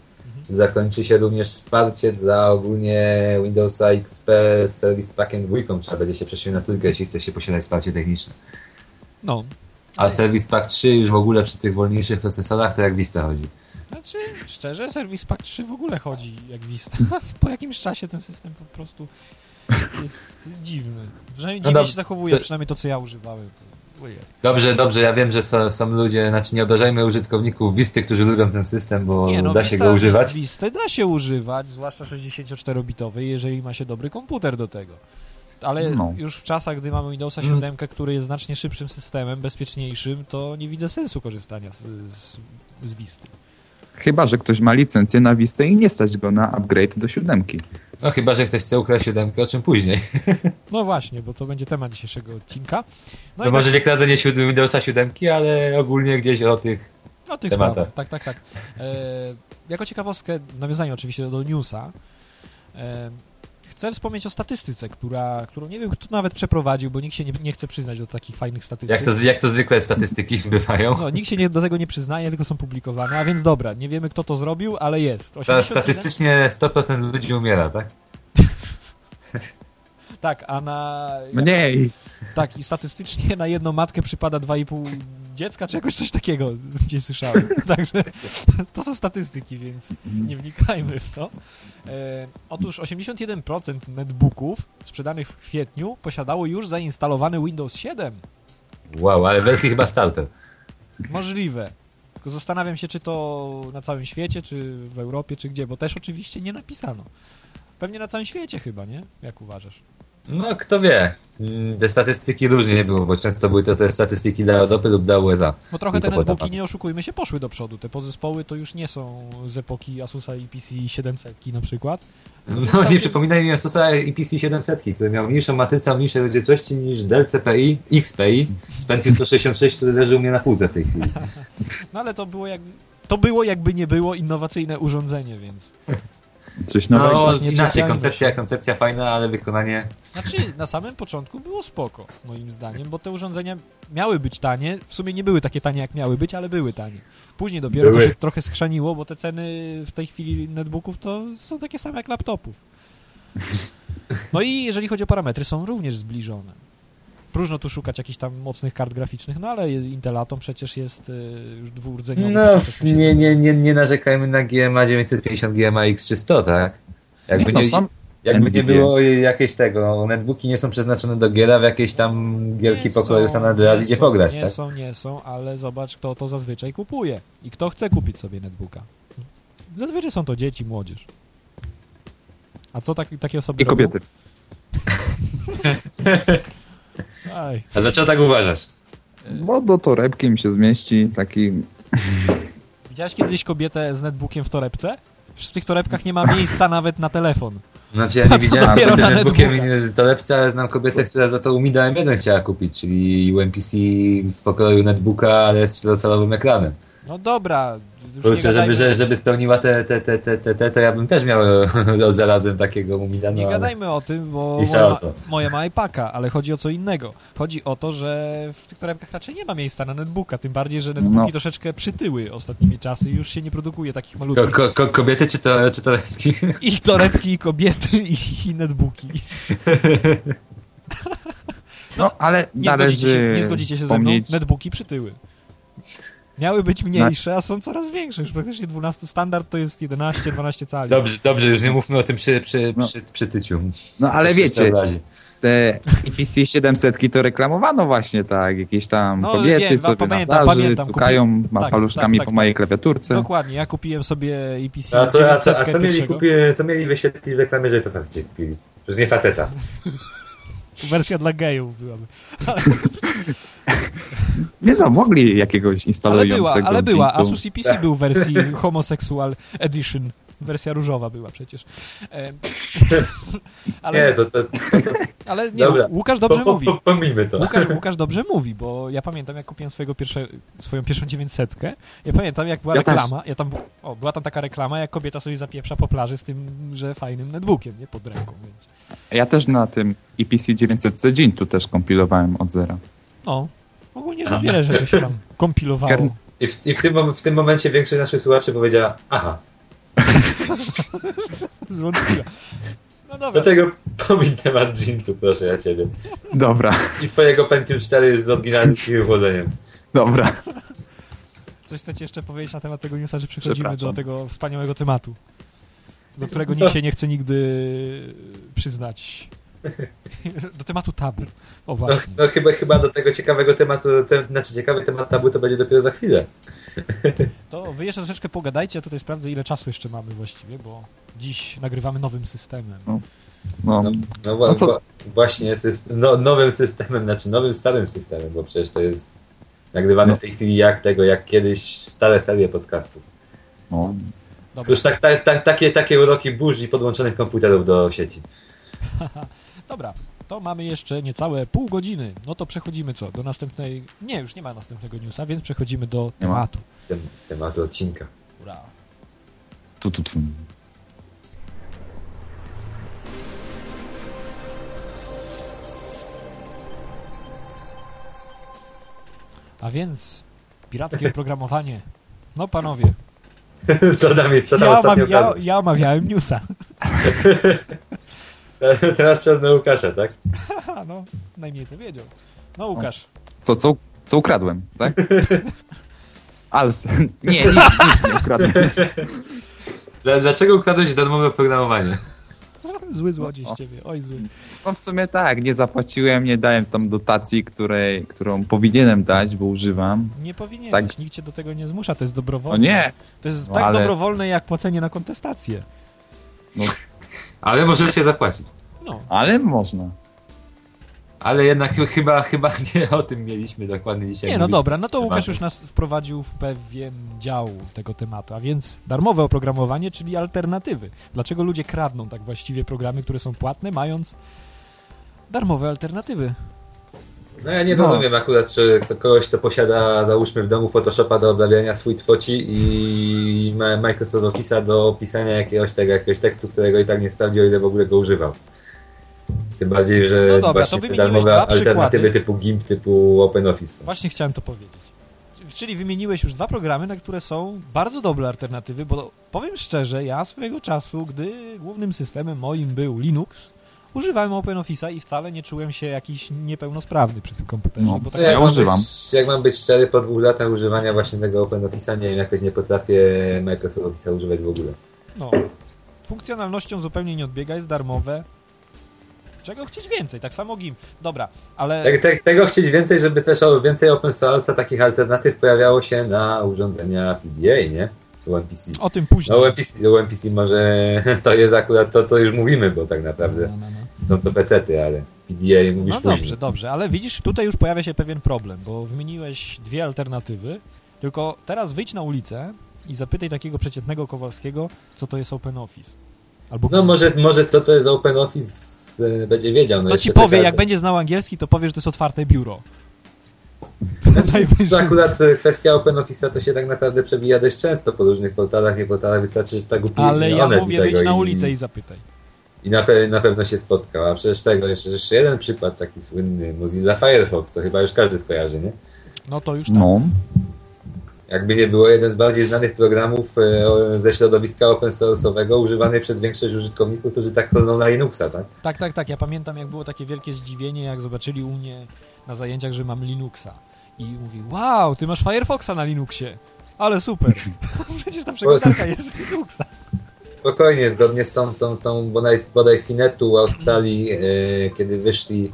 zakończy się również wsparcie dla ogólnie Windowsa XP z Service Packiem 2. Trzeba będzie się przesiąść na trójkę, jeśli chce się posiadać wsparcie techniczne. No, A Service Pack 3 już w ogóle przy tych wolniejszych procesorach to jak Vista chodzi. Znaczy, szczerze, Service Pack 3 w ogóle chodzi jak Vista. po jakimś czasie ten system po prostu jest dziwny. Przynajmniej No dziwnie dobrze. się zachowuje, przynajmniej to, co ja używałem. To... Dobrze, dobrze, ja wiem, że są, są ludzie, znaczy nie obrażajmy użytkowników Visty, którzy lubią ten system, bo Nie, no, da się Vista- go używać. Vistę da się używać, zwłaszcza 64-bitowej, jeżeli ma się dobry komputer do tego. Ale No. już w czasach, gdy mamy Windowsa Mm. 7, który jest znacznie szybszym systemem, bezpieczniejszym, to nie widzę sensu korzystania z, z, z Visty. Chyba, że ktoś ma licencję na Vistę i nie stać go na upgrade do siódemki. No chyba, że ktoś chce ukraść siódemkę, o czym później. No właśnie, bo to będzie temat dzisiejszego odcinka. No to i może tak- nie kradzenie Windowsa 7, ale ogólnie gdzieś o tych... O tych tematach. sprawach. Tak, tak, tak. E, jako ciekawostkę, w nawiązaniu oczywiście do newsa, e, chcę wspomnieć o statystyce, która, którą nie wiem, kto nawet przeprowadził, bo nikt się nie, nie chce przyznać do takich fajnych statystyk. Jak to, jak to zwykle statystyki bywają. No, nikt się nie, do tego nie przyznaje, tylko są publikowane, a więc dobra, nie wiemy kto to zrobił, ale jest. Sta- 81 Statystycznie 100% ludzi umiera, tak? Tak, a na... Mniej! Tak, i statystycznie na jedną matkę przypada 2,5 dziecka, czy jakoś coś takiego gdzieś słyszałem. Także to są statystyki, więc nie wnikajmy w to. E, otóż 81% netbooków sprzedanych w kwietniu posiadało już zainstalowany Windows 7. Wow, ale wersji chyba starter. Możliwe. Tylko zastanawiam się, czy to na całym świecie, czy w Europie, czy gdzie, bo też oczywiście nie napisano. Pewnie na całym świecie chyba, nie? Jak uważasz? No, kto wie. Mm, Te statystyki różnie nie było, bo często były to te statystyki dla Europy lub dla USA. Bo trochę te netbooki, nie oszukujmy się, poszły do przodu. Te podzespoły to już nie są z epoki Asusa i PC 700 na przykład. No nie przypominaj mi Asusa i PC 700, który miał mniejszą matrycę o mniejszej rozdzielczości niż Dell CPI, XPI z Pentium 166, który leży u mnie na półce w tej chwili. No ale to było jak... To było jakby nie było innowacyjne urządzenie, więc... Coś nowego. No, nie inaczej, koncepcja, koncepcja fajna, ale wykonanie... Znaczy, na samym początku było spoko, moim zdaniem, bo te urządzenia miały być tanie. W sumie nie były takie tanie, jak miały być, ale były tanie. Później dopiero Były. to się trochę schrzaniło, bo te ceny w tej chwili netbooków to są takie same jak laptopów. No i jeżeli chodzi o parametry, są również zbliżone. Próżno tu szukać jakichś tam mocnych kart graficznych, no ale Intel Atom przecież jest y, już dwurdzeniowy. No, 380. nie, nie, nie, nie narzekajmy na GMA 950, GMA X300, tak? Jakby no, nie, są jakby nie było jakieś tego, netbooki nie są przeznaczone do gier, a w jakieś tam gierki Nie pokroju są, San Andreas nie idzie są, pograć, Nie tak? są, nie są, ale zobacz, kto to zazwyczaj kupuje i kto chce kupić sobie netbooka. Zazwyczaj są to dzieci, młodzież. A co tak, takie osoby I robią? kobiety. Aj. A dlaczego tak uważasz? Bo do torebki mi się zmieści taki... Widziałeś kiedyś kobietę z netbookiem w torebce? Przecież w tych torebkach nie ma miejsca nawet na telefon. Znaczy ja nie widziałem kobiety z netbookiem i torebce, ale znam kobietę, która za to UMIDA M1 chciała kupić, czyli UMPC w pokroju netbooka, ale z czterocalowym ekranem. No dobra, już Po nie prostu, żeby, gadajmy, że- żeby spełniła te, te, te, te, te, te, to ja bym też miał zarazem takiego UMIDA. No, nie ale- gadajmy o tym, bo moja, o ma, to. moja ma iPaka, ale chodzi o co innego. Chodzi o to, że w tych torebkach raczej nie ma miejsca na netbooka, tym bardziej, że netbooki No. troszeczkę przytyły ostatnimi czasy i już się nie produkuje takich Ko, malutkich. ko, ko, kobiety czy, to, czy torebki? I torebki, i kobiety, i, i netbooki. No, ale Nie zgodzicie, się, nie zgodzicie się ze mną? Netbooki przytyły. Miały być mniejsze, a są coraz większe. Już praktycznie 12 standard to jest 11-12 cali. Dobrze, dobrze, już nie mówmy o tym przy, przy, No. przy, przy tyciu. No ale wiecie, te EPC 700 to reklamowano właśnie tak, jakieś tam No, kobiety wiem, sobie pamiętam, na plaży pamiętam, tukają kupi- tak, paluszkami tak, po tak, mojej klawiaturce. Dokładnie, ja kupiłem sobie No, A co, a co, a 900 co, mieli, kupi, co mieli wyświetlić w reklamie, że to faceci kupili? Przecież nie faceta. Wersja dla gejów byłaby. Nie no, mogli jakiegoś Ale instalującego była, ale była. Asus EPC Tak. był w wersji Homosexual Edition. Wersja różowa była przecież. E, ale, Nie, to, to, ale nie, dobra. Łukasz dobrze po, po, mówi. po, pomijmy to. Łukasz, Łukasz dobrze mówi, bo ja pamiętam, jak kupiłem swojego pierwsze, swoją pierwszą 900. Ja pamiętam, jak była Ja też. reklama. Ja tam, o, była tam taka reklama, jak kobieta sobie zapieprza po plaży z tym, że fajnym netbookiem, nie pod ręką, więc. Ja też na tym EPC 900 Dzień tu też kompilowałem od zera. No, ogólnie, że wiele rzeczy się tam kompilowało. I w, i w, tym, w tym momencie większość naszych słuchaczy powiedziała, aha, Zwątpiła. No dobra, dlatego pomiń temat Jintu, proszę ja ciebie. Dobra, I twojego Pentium 4 z oryginalnym chłodzeniem. dobra. coś chcecie jeszcze powiedzieć na temat tego newsa, że przechodzimy do tego wspaniałego tematu, do którego nikt się nie chce nigdy przyznać. Do tematu tabu. O No, no chyba, chyba do tego ciekawego tematu, te, znaczy ciekawy temat tabu to będzie dopiero za chwilę. To wy jeszcze troszeczkę pogadajcie, a tutaj sprawdzę, ile czasu jeszcze mamy właściwie, bo dziś nagrywamy nowym systemem. No, No, no, wa- No co- właśnie system, no, nowym systemem, znaczy nowym starym systemem, bo przecież to jest nagrywane No. w tej chwili jak tego, jak kiedyś stare serie podcastów. no. Dobra, Cóż, tak, tak, tak, takie, takie uroki burz i podłączonych komputerów do sieci. dobra. To mamy jeszcze niecałe pół godziny. No to przechodzimy co? Do następnej... Nie, już nie ma następnego newsa, więc przechodzimy do tematu. Tem, tematu odcinka. Ura. Tu, tu, tu. A więc pirackie oprogramowanie. No panowie, to tam jest, co tam ja, omawia, ja, ja omawiałem newsa. Teraz czas na Łukasza, tak? Haha, no, najmniej powiedział. No Łukasz, Co, co, co ukradłem, tak? Als. Nie, nic, nic nie ukradłem. Dla- Dlaczego ukradłeś darmowe oprogramowanie? zły złodziej z ciebie, oj zły. No w sumie tak, nie zapłaciłem, nie dałem tam dotacji, której, którą powinienem dać, bo używam. Nie powinieneś, Tak. nikt cię do tego nie zmusza, to jest dobrowolne. O nie, To jest No, tak ale- dobrowolne jak płacenie na kontestację. Ale możecie zapłacić. No, ale można. Ale jednak ch- chyba, chyba nie o tym mieliśmy dokładnie dzisiaj. nie no dobra, no to tematu. Łukasz już nas wprowadził w pewien dział tego tematu, a więc darmowe oprogramowanie, czyli alternatywy. Dlaczego ludzie kradną tak właściwie programy, które są płatne, mając darmowe alternatywy? No ja nie No. rozumiem akurat, czy kogoś, kto posiada, załóżmy w domu Photoshopa do obrabiania sweet foci i ma Microsoft Office'a do pisania jakiegoś, tego, jakiegoś tekstu, którego i tak nie sprawdzi, o ile w ogóle go używał. Tym bardziej, że No dobra, właśnie to te darmowe alternatywy typu GIMP, typu OpenOffice. Właśnie chciałem to powiedzieć. Czyli wymieniłeś już dwa programy, na które są bardzo dobre alternatywy, bo powiem szczerze, ja swojego czasu, gdy głównym systemem moim był Linux, używałem OpenOffice'a i wcale nie czułem się jakiś niepełnosprawny przy tym komputerze. No, bo tak ja używam. być, jak mam być szczery, po dwóch latach używania właśnie tego OpenOffice'a, nie wiem, jakoś nie potrafię Microsoft Office'a używać w ogóle. No, funkcjonalnością zupełnie nie odbiega, jest darmowe. Czego chcieć więcej? Tak samo GIMP. Dobra, ale Tak, tak, tego chcieć więcej, żeby też więcej open source'a, takich alternatyw pojawiało się na urządzenia PDA, nie? UMPC. o tym później. No UMPC, UMPC może to jest akurat to, co już mówimy, bo tak naprawdę No, no, no. Są to pecety, ale PDA mówisz No później. dobrze, dobrze, ale widzisz, tutaj już pojawia się pewien problem, bo wymieniłeś dwie alternatywy, tylko teraz wyjdź na ulicę i zapytaj takiego przeciętnego Kowalskiego, co to jest OpenOffice. Albo No może, może co to jest OpenOffice e, będzie wiedział. No to ci powie, jak będzie znał angielski, to powie, że to jest otwarte biuro. Znaczy, akurat e, kwestia OpenOffice'a to się tak naprawdę przewija dość często po różnych portalach, nie portalach, wystarczy, że tak upili Ale ja mówię, wyjdź na i- ulicę i zapytaj. I na, pe- na pewno się spotkał. A przecież tego, jeszcze, jeszcze jeden przykład taki słynny, Mozilla Firefox, to chyba już każdy skojarzy, nie? No to już tak. No, Jakby nie było jeden z bardziej znanych programów e, ze środowiska open source'owego używany przez większość użytkowników, którzy tak kloną na Linuxa, tak? Tak, tak, tak. Ja pamiętam, jak było takie wielkie zdziwienie, jak zobaczyli u mnie na zajęciach, że mam Linuxa. I mówi, wow, ty masz Firefoxa na Linuxie. Ale super. Przecież ta przeglądarka jest z Linuxa. Spokojnie, zgodnie z tą, tą, tą bodaj, bodaj Cinetu Australii, e, kiedy wyszli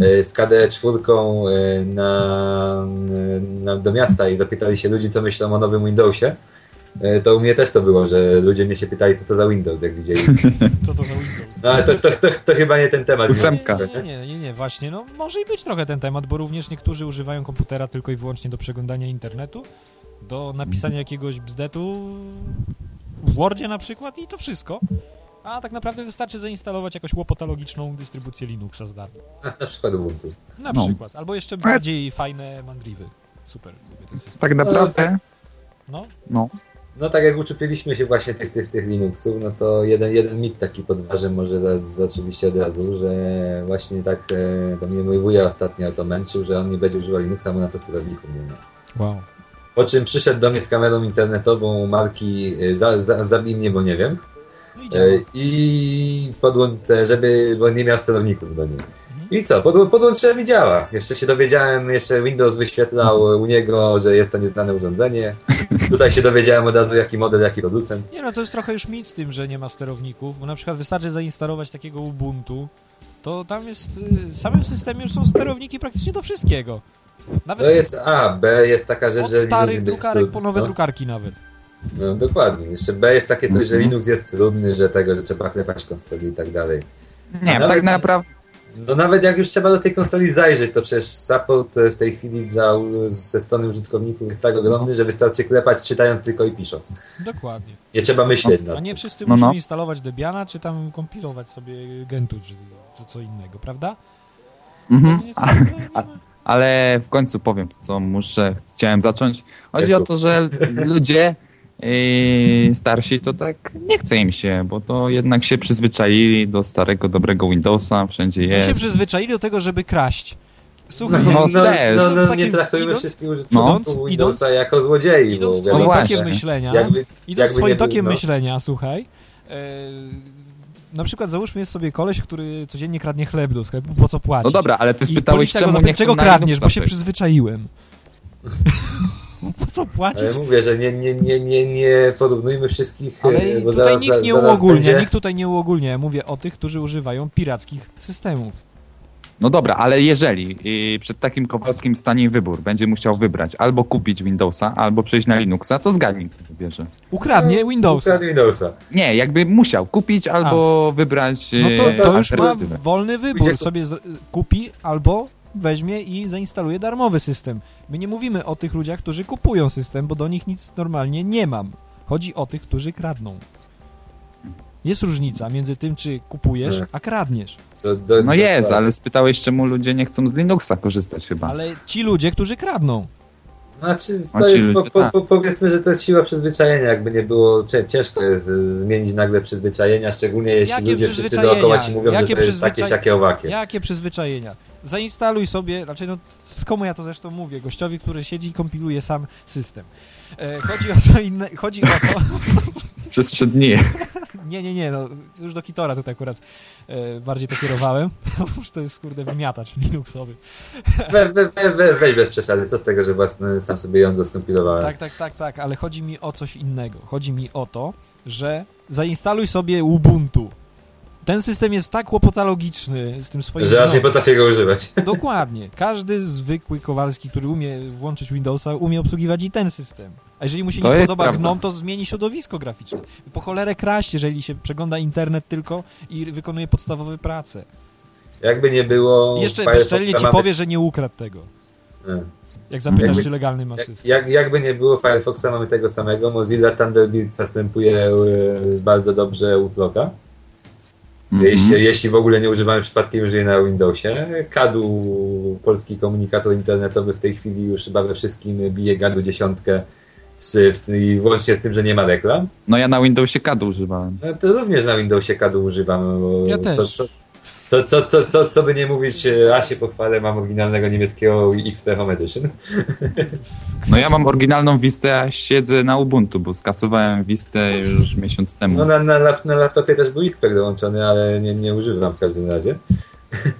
e, z KDE 4 e, na, na, do miasta i zapytali się ludzi, co myślą o nowym Windowsie, e, to u mnie też to było, że ludzie mnie się pytali, co to za Windows, jak widzieli. Co to za Windows? No ale to, to, to, to chyba nie ten temat. Ósemka. Nie, nie, nie, nie, nie, właśnie, no może i być trochę ten temat, bo również niektórzy używają komputera tylko i wyłącznie do przeglądania internetu, do napisania jakiegoś bzdetu w Wordzie na przykład i to wszystko. A tak naprawdę wystarczy zainstalować jakąś łopatologiczną dystrybucję Linuxa za darmo. Na, na przykład Ubuntu. Na No. przykład. Albo jeszcze bardziej fajne mandriwy. Super, lubię ten system. tak naprawdę, No, no, No tak jak uczepiliśmy się właśnie tych, tych, tych Linuxów, no to jeden, jeden mit taki podważę może za, za oczywiście od razu, że właśnie tak e, do mnie mój wuja ostatnio o to męczył, że on nie będzie używał Linuxa, bo na to sterowniku nie ma. wow. Po czym przyszedł do mnie z kamerą internetową marki e, za, za, Zabij mnie, bo nie wiem. No i. I podłączę, żeby, bo nie miał sterowników do niej. I co? Podł- podłączyłem i działa. Jeszcze się dowiedziałem, jeszcze Windows wyświetlał u niego, że jest to nieznane urządzenie. Tutaj się dowiedziałem od razu, jaki model, jaki producent. Nie no, to jest trochę już mit z tym, że nie ma sterowników, bo na przykład wystarczy zainstalować takiego Ubuntu, to tam jest, y, w samym systemie już są sterowniki praktycznie do wszystkiego. Nawet To jest A, B jest taka rzecz, od że starych Linux jest drukarek po nowe no. drukarki nawet. No dokładnie. Jeszcze B jest takie coś, że Mhm. Linux jest trudny, że tego, że trzeba klepać konsoli i tak dalej. nie, A nawet- tak naprawdę, No nawet jak już trzeba do tej konsoli zajrzeć, to przecież support w tej chwili dla, ze strony użytkowników jest tak ogromny, że wystarczy klepać czytając tylko i pisząc. Dokładnie. Nie trzeba myśleć A nad nie wszyscy No, muszą no. instalować Debiana, czy tam kompilować sobie Gentu, czy co, co innego, prawda? mhm, a, to nie ma- ale w końcu powiem, co muszę, chciałem zacząć. Chodzi o to, że ludzie yy, starsi to tak nie chce im się, bo to jednak się przyzwyczaili do starego, dobrego Windowsa, wszędzie My się jest. przyzwyczaili do tego, żeby kraść. Słuchaj, No, no, też. no, no, Z nie traktujmy idąc- wszystkich użytkowników idąc- Windowsa jako złodziei, idąc bo właśnie. tokiem myślenia, jakby, idąc jakby swoim tokiem no. myślenia, słuchaj, e, na przykład załóżmy jest sobie koleś, który codziennie kradnie chleb do sklepu, po co płacić? No dobra, ale ty spytałeś, czemu zapyta, nie czego kradniesz, bo się przyzwyczaiłem. po co płacić? Ale mówię, że nie, nie, nie, nie, nie porównujmy wszystkich, Ale e, bo tutaj zaraz, nikt nie uogólnia, będzie... nikt tutaj nie uogólnia. Ja mówię o tych, którzy używają pirackich systemów. No dobra, ale jeżeli yy, przed takim Kowalskim stanie wybór, będzie musiał wybrać albo kupić Windowsa, albo przejść na Linuxa, to zgadnij, co wybierze. Ukradnie Windowsa. Ukradł Windowsa. Nie, jakby musiał kupić albo wybrać No to, yy, to już ma wolny wybór. Sobie z, kupi albo weźmie i zainstaluje darmowy system. My nie mówimy o tych ludziach, którzy kupują system, bo do nich nic normalnie nie mam. Chodzi o tych, którzy kradną. Jest różnica między tym, czy kupujesz, Tak. a kradniesz. No jest, ale spytałeś, czemu ludzie nie chcą z Linuxa korzystać chyba. Ale ci ludzie, którzy kradną. Znaczy, to jest, po, po, tak. po, powiedzmy, że to jest siła przyzwyczajenia, jakby nie było, ciężko jest zmienić nagle przyzwyczajenia, szczególnie jeśli Jakie ludzie wszyscy dookoła ci mówią, Jakie że to jest takie, siakie, owakie. Jakie przyzwyczajenia? Zainstaluj sobie, raczej no, komu ja to zresztą mówię, gościowi, który siedzi i kompiluje sam system. E, chodzi o co inne, chodzi o to, Przez trzy dni. nie, nie, nie, no, już do Kitora tutaj akurat e, bardziej to kierowałem, już to jest, kurde, wymiatacz Linuxowy. We, we, we, we, weź bez przesady, co z tego, że własny, sam sobie jądro skompilowałem. Tak, tak, tak, tak, ale chodzi mi o coś innego. Chodzi mi o to, że zainstaluj sobie Ubuntu. Ten system jest tak łopatologiczny z tym swoim... Że aż nie no, potrafię go używać. Dokładnie. Każdy zwykły Kowalski, który umie włączyć Windowsa, umie obsługiwać i ten system. A jeżeli mu się To nie spodoba prawda. GNOME, to zmieni środowisko graficzne. Po cholerę kraść, jeżeli się przegląda internet tylko i wykonuje podstawowe prace. Jakby nie było... Jeszcze bezczelnie ci mamy- powie, że nie ukradł tego. Nie. Jak zapytasz, Jakby- czy legalny ma Jak, system. jak, jakby nie było Firefoxa, mamy tego samego. Mozilla Thunderbird zastępuje e, bardzo dobrze Outlooka. Mhm. Jeśli, jeśli w ogóle nie używamy przypadkiem już jej na Windowsie. Kadu, polski komunikator internetowy w tej chwili już chyba we wszystkim bije Gadu dziesiątkę z, w, i włącznie z tym, że nie ma reklam. No ja na Windowsie CAD używałem. No to również na Windowsie Kadu używam. Bo Ja też. Co, co, co, co, co, co, co by nie mówić, e, a się pochwalę, mam oryginalnego niemieckiego XP Home Edition. No ja mam oryginalną Vistę, a siedzę na Ubuntu, bo skasowałem Vistę już miesiąc temu. No na, na, na laptopie też był XP dołączony, ale nie, nie używam w każdym razie.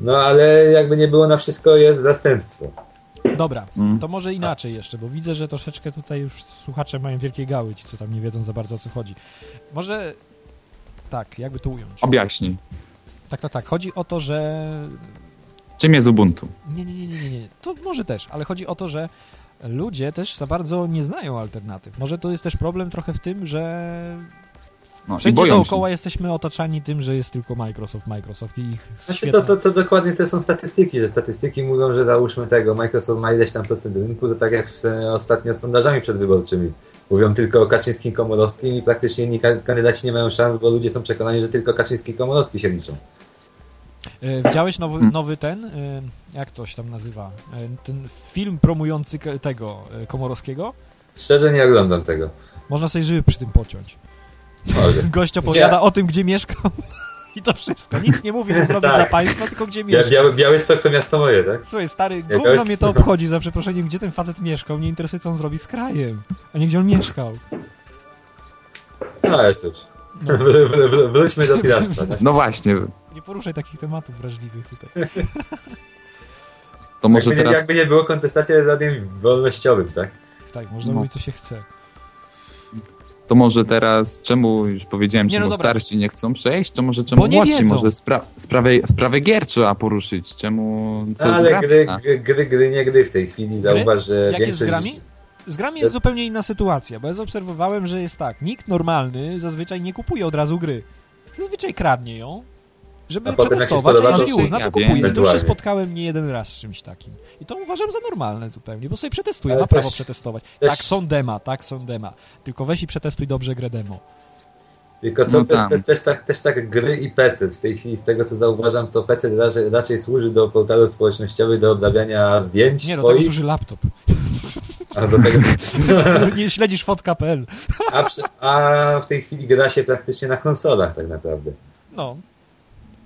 No ale jakby nie było na wszystko jest zastępstwo. Dobra, Mm. to może inaczej jeszcze, bo widzę, że troszeczkę tutaj już słuchacze mają wielkie gały, ci co tam nie wiedzą za bardzo o co chodzi. Może tak, jakby to ująć. Objaśnij. Tak, tak, tak. Chodzi o to, że Czym jest Ubuntu? Nie, nie, nie, nie, nie, nie. To może też, ale chodzi o to, że ludzie też za bardzo nie znają alternatyw. Może to jest też problem trochę w tym, że No, i wszędzie dookoła się. jesteśmy otaczani tym, że jest tylko Microsoft, Microsoft i ich Znaczy to, to, to dokładnie te są statystyki, że statystyki mówią, że załóżmy tego, Microsoft ma ileś tam procent rynku, to tak jak e, ostatnio z sondażami przedwyborczymi. Mówią tylko o Kaczyńskim Komorowskim i praktycznie inni ka- kandydaci nie mają szans, bo ludzie są przekonani, że tylko Kaczyński Komorowski się liczą. E, Widziałeś nowy, Hmm. nowy ten, e, jak to się tam nazywa, E, ten film promujący tego Komorowskiego? Szczerze nie oglądam tego. Można sobie żyły przy tym pociąć. Może. Gość opowiada o tym, gdzie mieszkał i to wszystko. Nic nie mówi, co zrobił Tak. dla państwa, tylko gdzie Bia, mieszkał. Biały, Białystok to miasto moje, tak? Słuchaj, stary, to gówno mnie to obchodzi, za przeproszeniem, gdzie ten facet mieszkał. Mnie interesuje, co on zrobi z krajem, a nie gdzie on mieszkał. No ale cóż. No. Wr- wr- wr- Wróćmy do piractwa, tak? No właśnie, Nie poruszaj takich tematów wrażliwych tutaj. to może jakby, nie, teraz... jakby nie było kontestacja jest radiem wolnościowym, tak? Tak, można No. mówić, co się chce. To może teraz, czemu już powiedziałem, Nie, czemu no starsi nie chcą przejść, to może czemu nie młodsi, wiedzą. może spra sprawę, sprawę gier trzeba poruszyć, czemu, co ale gry, gry, gry, nie gry w tej chwili. Zauważ, że Jak jest z większość... grami? Z grami jest zupełnie inna sytuacja, bo ja zaobserwowałem, że jest tak, nikt normalny zazwyczaj nie kupuje od razu gry. Zazwyczaj kradnie ją, żeby przetestować, a to- uzna, to tu już się spotkałem nie jeden raz z czymś takim. I to uważam za normalne zupełnie, bo sobie przetestuję, ma prawo też- przetestować. też- Tak, są dema, tak, są dema. Tylko weź i przetestuj dobrze grę demo. Tylko co, No też, te, też, tak, też tak gry i PC. W tej chwili z tego co zauważam, to PC raczej, raczej służy do portalów społecznościowych, do obrabiania zdjęć Nie, do tego swoich, służy laptop. a do tego... nie śledzisz fotka.pl. A, przy, a w tej chwili gra się praktycznie na konsolach tak naprawdę. No,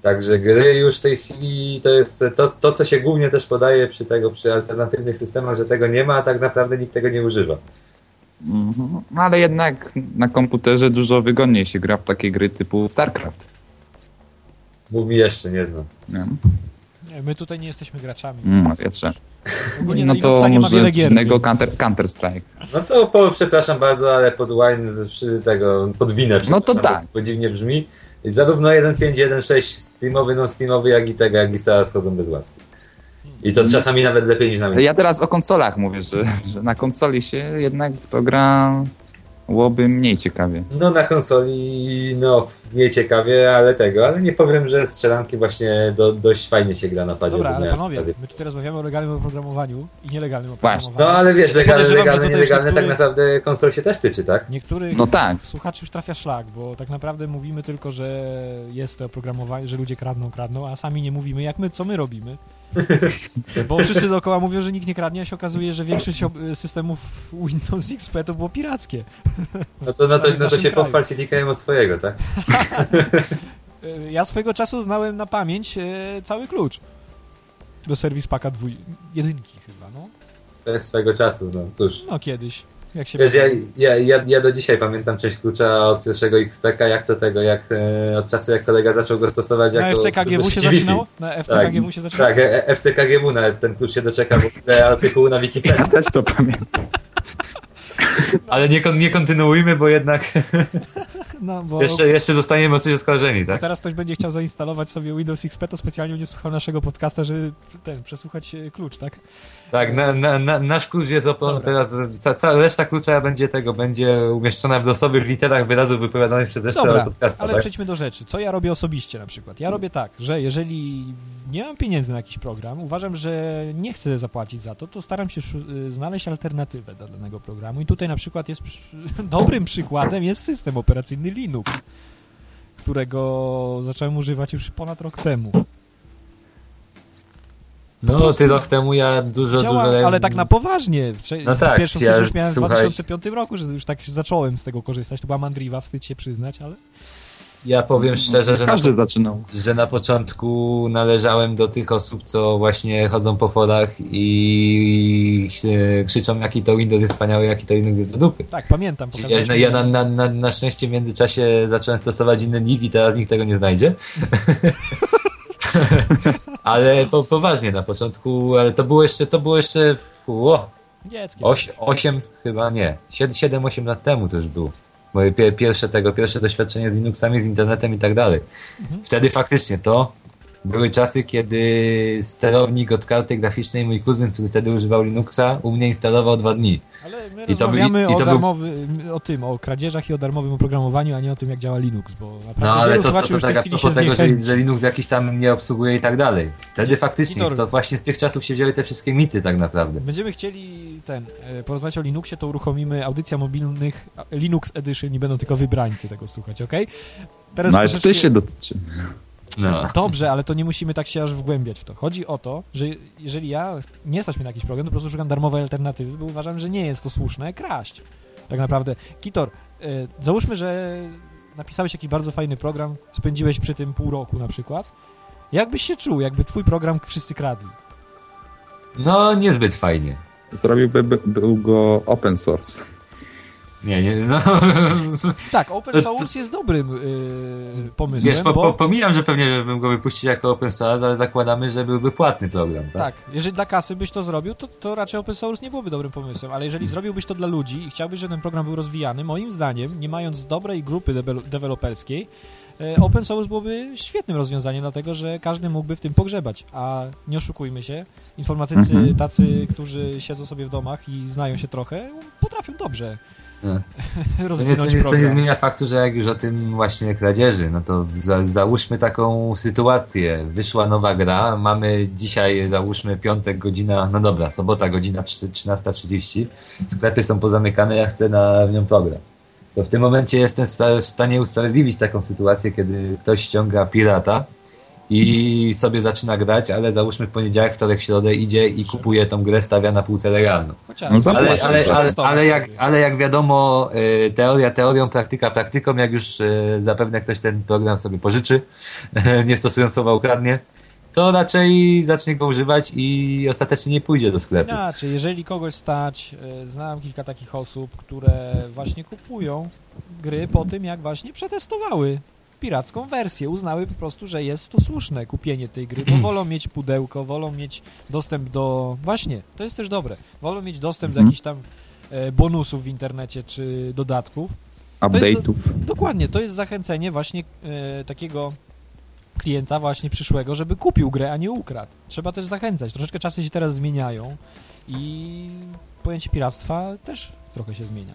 Także gry już w tej chwili to jest to, to co się głównie też podaje przy tego, przy alternatywnych systemach, że tego nie ma, a tak naprawdę nikt tego nie używa. Mhm. Ale jednak na komputerze dużo wygodniej się gra w takie gry typu StarCraft. Mów mi jeszcze, nie znam. Nie? nie, my tutaj nie jesteśmy graczami. Mm. Ogólnie No na to może innego Counter, Counter Strike. No to po, przepraszam bardzo, ale pod wine tego, pod winę, No to tak. bo dziwnie brzmi. I Zarówno 1.5, 1.6 Steamowy, non-Steamowy, jak i tego, jak i SAA schodzą bez łaski. I to czasami nawet lepiej niż na mnie. Ja teraz o konsolach mówię, że, że na konsoli się jednak to gra łoby mniej ciekawie. No na konsoli, no nie ciekawie, ale tego, ale nie powiem, że strzelanki właśnie do, dość fajnie się gra na padzie. Dobra, ale panowie, my tutaj rozmawiamy o legalnym oprogramowaniu i nielegalnym Właśnie. oprogramowaniu. No ale wiesz, legalne, legalne, nielegalne, tak naprawdę konsol się też tyczy, tak? Niektórych No tak. słuchaczy już trafia szlak, bo tak naprawdę mówimy tylko, że jest to oprogramowanie, że ludzie kradną, kradną, a sami nie mówimy, jak my, co my robimy. Bo wszyscy dookoła mówią, że nikt nie kradnie, a się okazuje, że większość systemów Windows XP to było pirackie. No to, no to, no to się kraju. pochwal silnikiem od swojego, tak? Ja swojego czasu znałem na pamięć e, cały klucz do Service Packa dwój... jedynki chyba, no. Swego czasu, no cóż. No kiedyś, jak się... Wiesz, ja, ja, ja, ja do dzisiaj pamiętam część klucza od pierwszego XPK, jak to tego, jak e, od czasu jak kolega zaczął go stosować Na jako... FCKGW się zaczynało? Na FCKGW się zaczynało? Tak, e- FCKGW nawet ten klucz się doczekał artykułu na Wikipedii. Ja też to pamiętam. Ale nie, nie kontynuujmy, bo jednak No, bo Jeszcze, jeszcze zostaniemy o coś oskarżeni, tak? teraz ktoś będzie chciał zainstalować sobie Windows XP, to specjalnie będzie słuchał naszego podcasta, żeby ten, przesłuchać e, klucz, tak? Tak, na, na, na, nasz klucz jest opon, teraz, ca, cała reszta klucza będzie tego, będzie umieszczona w losowych literach wyrazów wypowiadanych przez resztę Dobra, podcasta, ale tak? przejdźmy do rzeczy. Co ja robię osobiście na przykład? Ja robię tak, że jeżeli nie mam pieniędzy na jakiś program, uważam, że nie chcę zapłacić za to, to staram się y, znaleźć alternatywę dla danego programu i tutaj na przykład jest dobrym przykładem jest system operacyjny Linux, którego zacząłem używać już ponad rok temu. No, prostu ty rok temu ja dużo, Działa, dużo... ale tak na poważnie. No tak, Pierwszą ja styczność miałem w słuchaj- 2005 roku, że już tak zacząłem z tego korzystać. To była mandriwa, wstyd się przyznać, ale... Ja powiem szczerze, że na, Każdy zaczynał. że na początku należałem do tych osób, co właśnie chodzą po forach i e, krzyczą, jaki to Windows jest wspaniały, jaki to Linux jest do dupy. Tak, pamiętam. Ja, no, ja na, na, na, na szczęście w międzyczasie zacząłem stosować inny nick i teraz nikt tego nie znajdzie. ale po, poważnie na początku, ale to było jeszcze, to było jeszcze o, Dzieckiem. 8 chyba nie, 7-8 lat temu to już było. Moje pie, pierwsze tego, pierwsze doświadczenie z Linuxami, z internetem i tak dalej. Wtedy faktycznie to były czasy, kiedy sterownik od karty graficznej mój kuzyn, który wtedy używał Linuxa, u mnie instalował dwa dni. Ale my I to by- rozmawiamy i o, to był- darmowy, o tym, o kradzieżach i o darmowym oprogramowaniu, a nie o tym, jak działa Linux, bo naprawdę No ale to, to, to tak a chwili się propos tego, że, że Linux jakiś tam nie obsługuje i tak dalej. Wtedy faktycznie, Witor- to właśnie z tych czasów się wzięły te wszystkie mity tak naprawdę. Będziemy chcieli ten, e, porozmawiać o Linuxie, to uruchomimy audycja mobilnych Linux Edition i będą tylko wybrańcy tego słuchać, ok? Teraz No ale troszeczkę- ty się dotyczy. No. Dobrze, ale to nie musimy tak się aż wgłębiać w to. Chodzi o to, że jeżeli ja nie stać mnie na jakiś program, to po prostu szukam darmowej alternatywy, bo uważam, że nie jest to słuszne kraść. Tak naprawdę. Kitor, e, załóżmy, że napisałeś jakiś bardzo fajny program, spędziłeś przy tym pół roku na przykład. Jak byś się czuł, jakby twój program wszyscy kradli? no niezbyt fajnie. Zrobiłby by, był go open source. Nie, nie, no. Tak, open source jest dobrym yy, pomysłem, Wiesz, po, bo... po, pomijam, że pewnie bym go wypuścił jako open source, ale zakładamy, że byłby płatny program, tak? Tak, jeżeli dla kasy byś to zrobił, to, to raczej open source nie byłoby dobrym pomysłem, ale jeżeli zrobiłbyś to dla ludzi i chciałbyś, żeby ten program był rozwijany, moim zdaniem, nie mając dobrej grupy deweloperskiej, e, open source byłoby świetnym rozwiązaniem, dlatego że każdy mógłby w tym pogrzebać, a nie oszukujmy się, informatycy Mhm. tacy, którzy siedzą sobie w domach i znają się trochę, potrafią dobrze No. Rozwinąć nie, to nie zmienia faktu, że jak już o tym właśnie kradzieży, no to za, załóżmy taką sytuację. Wyszła nowa gra, mamy dzisiaj, załóżmy piątek, godzina, no dobra, sobota, godzina 3 13.30, sklepy są pozamykane, ja chcę na w nią program. To w tym momencie jestem w stanie usprawiedliwić taką sytuację, kiedy ktoś ściąga pirata i sobie zaczyna grać, ale załóżmy w poniedziałek, wtorek, środę idzie i kupuje tą grę, stawia na półce legalną. No zapłać Ale, ale, ale, ale, jak, ale jak wiadomo, y, teoria teorią, praktyka praktyką, jak już y, zapewne ktoś ten program sobie pożyczy, nie stosując słowa ukradnie, to raczej zacznie go używać i ostatecznie nie pójdzie do sklepu. Inaczej, jeżeli kogoś stać, e, znam kilka takich osób, które właśnie kupują gry po tym, jak właśnie przetestowały piracką wersję. Uznały po prostu, że jest to słuszne kupienie tej gry, bo wolą mieć pudełko, wolą mieć dostęp do... Właśnie, to jest też dobre. Wolą mieć dostęp do Mhm. jakichś tam e, bonusów w internecie czy dodatków. Update'ów. Dokładnie, to jest zachęcenie właśnie e, takiego klienta właśnie przyszłego, żeby kupił grę, a nie ukradł. Trzeba też zachęcać. Troszeczkę czasy się teraz zmieniają i pojęcie piractwa też trochę się zmienia.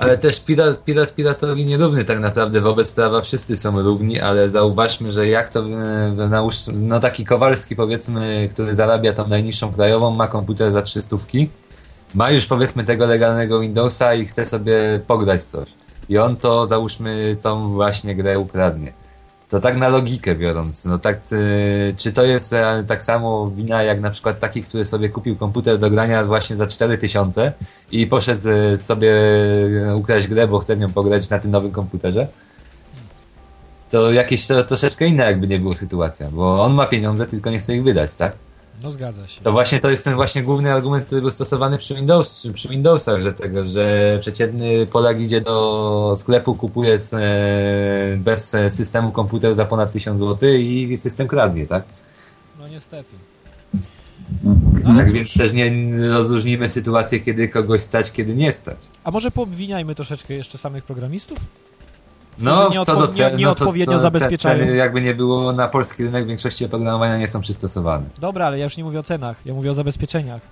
Ale też pirat, pirat piratowi nierówny tak naprawdę wobec prawa wszyscy są równi, ale zauważmy, że jak to e, no taki Kowalski powiedzmy, który zarabia tą najniższą krajową, ma komputer za 300, ma już powiedzmy tego legalnego Windowsa i chce sobie pograć coś. I on to załóżmy tą właśnie grę ukradnie. To tak na logikę biorąc, no tak, e, czy to jest e, tak samo wina jak na przykład taki, który sobie kupił komputer do grania właśnie za 4000 i poszedł e, sobie e, ukraść grę, bo chce nią pograć na tym nowym komputerze? To jakieś to, troszeczkę inna jakby nie było sytuacja, bo on ma pieniądze, tylko nie chce ich wydać, tak? No zgadza się. To właśnie to jest ten właśnie główny argument, który był stosowany przy, Windows, przy Windowsach, że tego, że przeciętny Polak idzie do sklepu, kupuje z, bez systemu komputer za ponad 1000 zł i system kradnie, tak? No niestety. Mhm. No, tak więc też nie rozróżnimy sytuację, kiedy kogoś stać, kiedy nie stać. a może poobwiniajmy troszeczkę jeszcze samych programistów? No, którzy co do cen, nie- no to nieodpowiednio co, zabezpieczają. Ceny jakby nie było na polski rynek, w większości oprogramowania nie są przystosowane. Dobra, ale ja już nie mówię o cenach, ja mówię o zabezpieczeniach.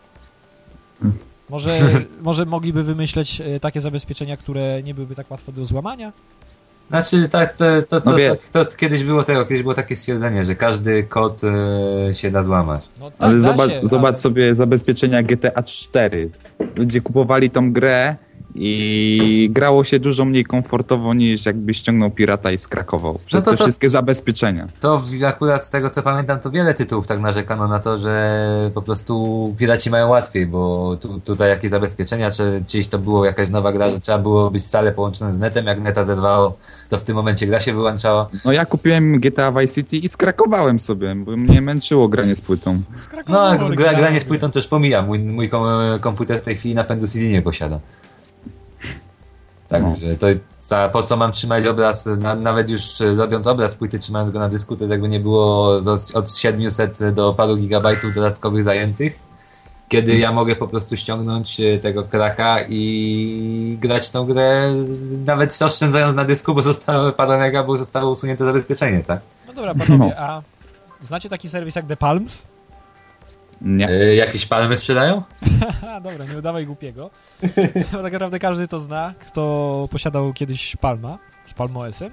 Hmm. Może, może mogliby wymyśleć e, takie zabezpieczenia, które nie byłyby tak łatwe do złamania? Znaczy, tak, to, to, to, No to, to kiedyś było tego, kiedyś było takie stwierdzenie, że każdy kod e, się da złamać. No tak, Ale da zobacz, się, zobacz ale- sobie zabezpieczenia GTA 4. Ludzie kupowali tą grę i grało się dużo mniej komfortowo niż jakby ściągnął pirata i skrakował. Przez to- te to- wszystkie zabezpieczenia. To w, akurat z tego co pamiętam, to wiele tytułów tak narzekano na to, że po prostu piraci mają łatwiej, bo tu, tutaj jakieś zabezpieczenia, czy gdzieś to było jakaś nowa gra, że trzeba było być stale połączonym z netem, jak neta zerwało, to w tym momencie gra się wyłączała. No ja kupiłem GTA Vice City i skrakowałem sobie, bo mnie męczyło granie z płytą. Z No, gra, granie z płytą też pomija. Mój, mój kom, komputer w tej chwili napędu CD nie posiada. Także to za, po co mam trzymać obraz, na, nawet już e, robiąc obraz płyty, trzymając go na dysku, to jakby nie było od, od 700 do paru gigabajtów dodatkowych zajętych, kiedy ja mogę po prostu ściągnąć e, tego kraka i grać tą grę, nawet oszczędzając na dysku, bo zostało parę mega, bo zostało usunięte zabezpieczenie, tak? No dobra, panowie, a znacie taki serwis jak The Palms? Nie. E, jakieś palmy sprzedają? Haha, dobra, nie udawaj głupiego. Bo tak naprawdę każdy to zna, kto posiadał kiedyś Palma z PalmOS-em.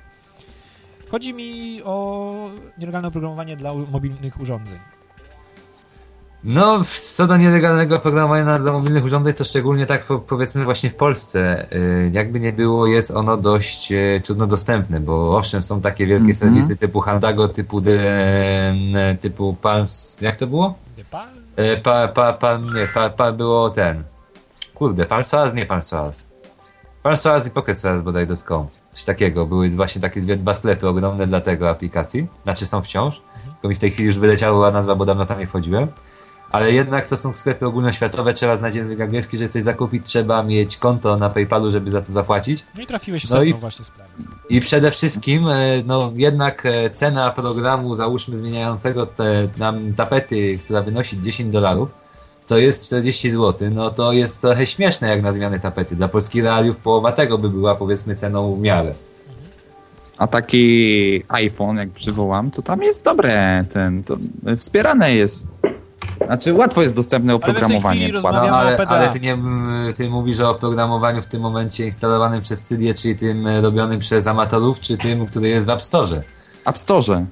Chodzi mi o nielegalne oprogramowanie dla mobilnych urządzeń. No, w- co do nielegalnego programowania dla mobilnych urządzeń, to szczególnie tak po, powiedzmy właśnie w Polsce. y, Jakby nie było, jest ono dość e, trudno dostępne, bo owszem, są takie wielkie Mhm. serwisy typu Handago, typu, de, typu Palms, jak to było? E, Pa, pa, pa, nie, pa, pa było ten. Kurde, Palmsoas? Nie Palmsoas. Palmsoas i PocketSoas.com. Coś takiego. Były właśnie takie dwie, dwa sklepy ogromne dla tego aplikacji. Znaczy są wciąż. Tylko mi w tej chwili już wyleciała nazwa, bo dawno tam nie wchodziłem. Ale jednak to są sklepy ogólnoświatowe, trzeba znać język angielski, żeby coś zakupić, trzeba mieć konto na PayPalu, żeby za to zapłacić. No i trafiłeś w No i właśnie sprawy. I przede wszystkim, e, no jednak e, cena programu, załóżmy zmieniającego te nam tapety, która wynosi 10 dolarów, to jest 40 zł, no to jest trochę śmieszne jak na zmiany tapety. Dla polskich realiów połowa tego by była powiedzmy ceną w miarę. A taki iPhone, jak przywołam, to tam jest dobre ten, to wspierane jest. Znaczy łatwo jest dostępne Ale my w tej oprogramowanie. wkłada. No, ale, ale ty nie ty mówisz o oprogramowaniu w tym momencie instalowanym przez Cydię, czyli tym e, robionym przez amatorów, czy tym, który jest w App Store. App Store.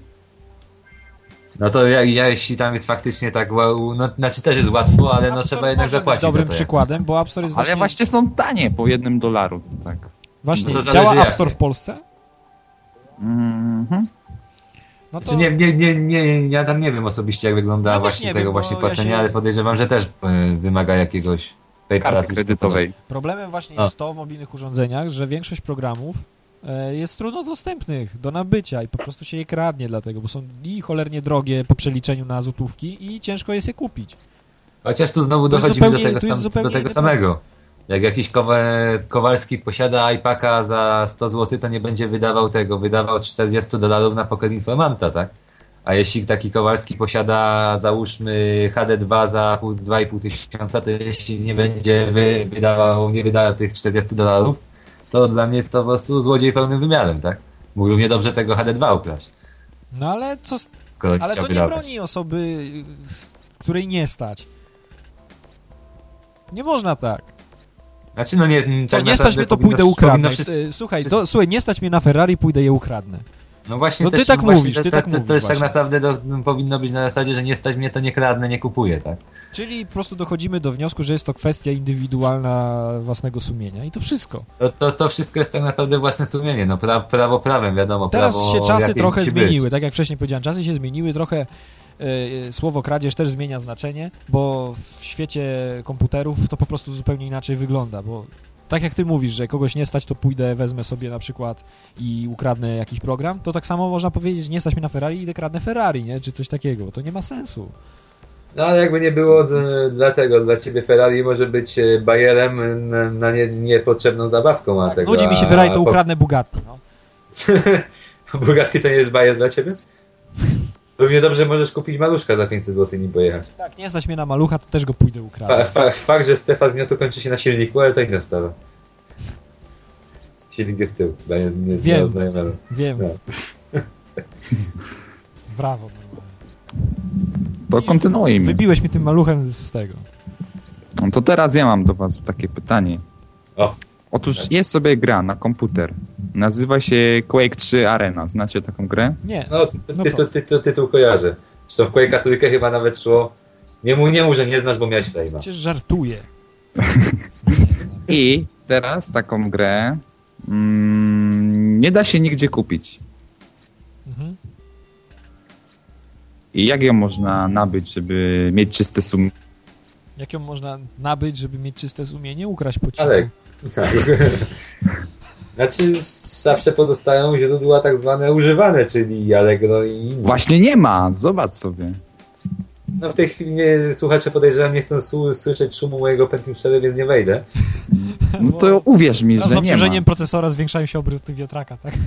No to ja, ja, jeśli tam jest faktycznie tak, wow, no znaczy też jest łatwo, ale no trzeba jednak zapłacić za dobrym to jakoś. przykładem, bo App Store jest Ale właśnie... właśnie są tanie, po jednym dolaru. Tak. Właśnie, No to działa App. Store w Polsce? Mhm. No to... Czy nie, nie, nie, nie, ja tam nie wiem osobiście jak wygląda Ja właśnie nie tego wiem, właśnie ja płacenia, się- ale podejrzewam, że też e, wymaga jakiegoś PayPala Karty kredytowej. Problemem właśnie A. jest to w mobilnych urządzeniach, że większość programów e, jest trudno dostępnych do nabycia i po prostu się je kradnie dlatego, bo są i cholernie drogie po przeliczeniu na złotówki i ciężko jest je kupić. Chociaż tu znowu To dochodzimy zupełnie- do tego, to sam, do tego samego. Jak jakiś Kowalski posiada iPaka za 100 zł, to nie będzie wydawał tego, wydawał 40 dolarów na Pocket Informanta, tak? A jeśli taki Kowalski posiada, załóżmy HD2 za pół- 2,5 tysiąca, to jeśli nie będzie wy, wydawał, nie wyda tych 40 dolarów, to dla mnie jest to po prostu złodziej pełnym wymiarem, tak? Mógł równie dobrze tego HD2 ukraść, No ale co... skoro Ale to nie wydawać. broni osoby, której nie stać. Nie można tak. Znaczy, no nie, To tak nie stać mnie, to pójdę ukradnę. wszystko- Słuchaj, wszystko- to, słuchaj, nie stać mnie na Ferrari, pójdę je ukradnę. No właśnie No ty też, tak właśnie, mówisz, to, ty to, tak to, mówisz to jest tak właśnie. naprawdę do, powinno być na zasadzie, że nie stać mnie, to nie kradnę, nie kupuję, tak? Czyli po prostu dochodzimy do wniosku, że jest to kwestia indywidualna własnego sumienia i to wszystko. To, to, to wszystko jest tak naprawdę własne sumienie, no pra, prawo prawem, wiadomo, Teraz prawo się czasy trochę zmieniły, Być. tak jak wcześniej powiedziałem, czasy się zmieniły, trochę słowo kradzież też zmienia znaczenie, bo w świecie komputerów to po prostu zupełnie inaczej wygląda, bo tak jak ty mówisz, że kogoś nie stać, to pójdę, wezmę sobie na przykład i ukradnę jakiś program, to tak samo można powiedzieć, że nie stać mnie na Ferrari, idę kradnę Ferrari, nie? Czy coś takiego, to nie ma sensu. No ale jakby nie było, dlatego dla ciebie Ferrari może być e, bajerem na, nie, niepotrzebną zabawką, a Tak, tego... znudzi mi się Ferrari, to ukradnę Bugatti, no. Bugatti to nie jest bajer dla ciebie? Równie dobrze możesz kupić maluszka za 500 zł i pojechać. Tak, nie stać mnie na malucha, to też go pójdę ukradnę. Fa, fa, fakt, że Stefa z gniotu kończy się na silniku, ale to inna sprawa. silnik jest tył, dla nie, nie Wiem. znajomego. Wiem. No. Brawo. To kontynuujmy. Wybiłeś mi tym maluchem z tego. No to teraz ja mam do was takie pytanie. O, Otóż jest sobie gra na komputer. Nazywa się Quake 3 Arena. Znacie taką grę? Nie. no, ty, ty, No tytuł, co? tytuł, tytuł kojarzę. Zresztą w Quake'a trójkę chyba nawet szło. Nie mów, nie mów, że nie znasz, bo miałeś flame'a. Przecież żartuję. I teraz taką grę mm, nie da się nigdzie kupić. Mhm. I jak ją można nabyć, żeby mieć czyste sumienie? Jak ją można nabyć, żeby mieć czyste sumienie? Ukraść po cichu. Ale... Tak. Znaczy zawsze pozostają źródła tak zwane używane, czyli Allegro i inne. Właśnie nie ma! Zobacz sobie. No w tej chwili nie, słuchacze podejrzewam nie chcą słyszeć szumu mojego Pentium 4, więc nie wejdę. No to uwierz mi, z że nie ma. obciążeniem procesora zwiększają się obroty wiatraka, tak?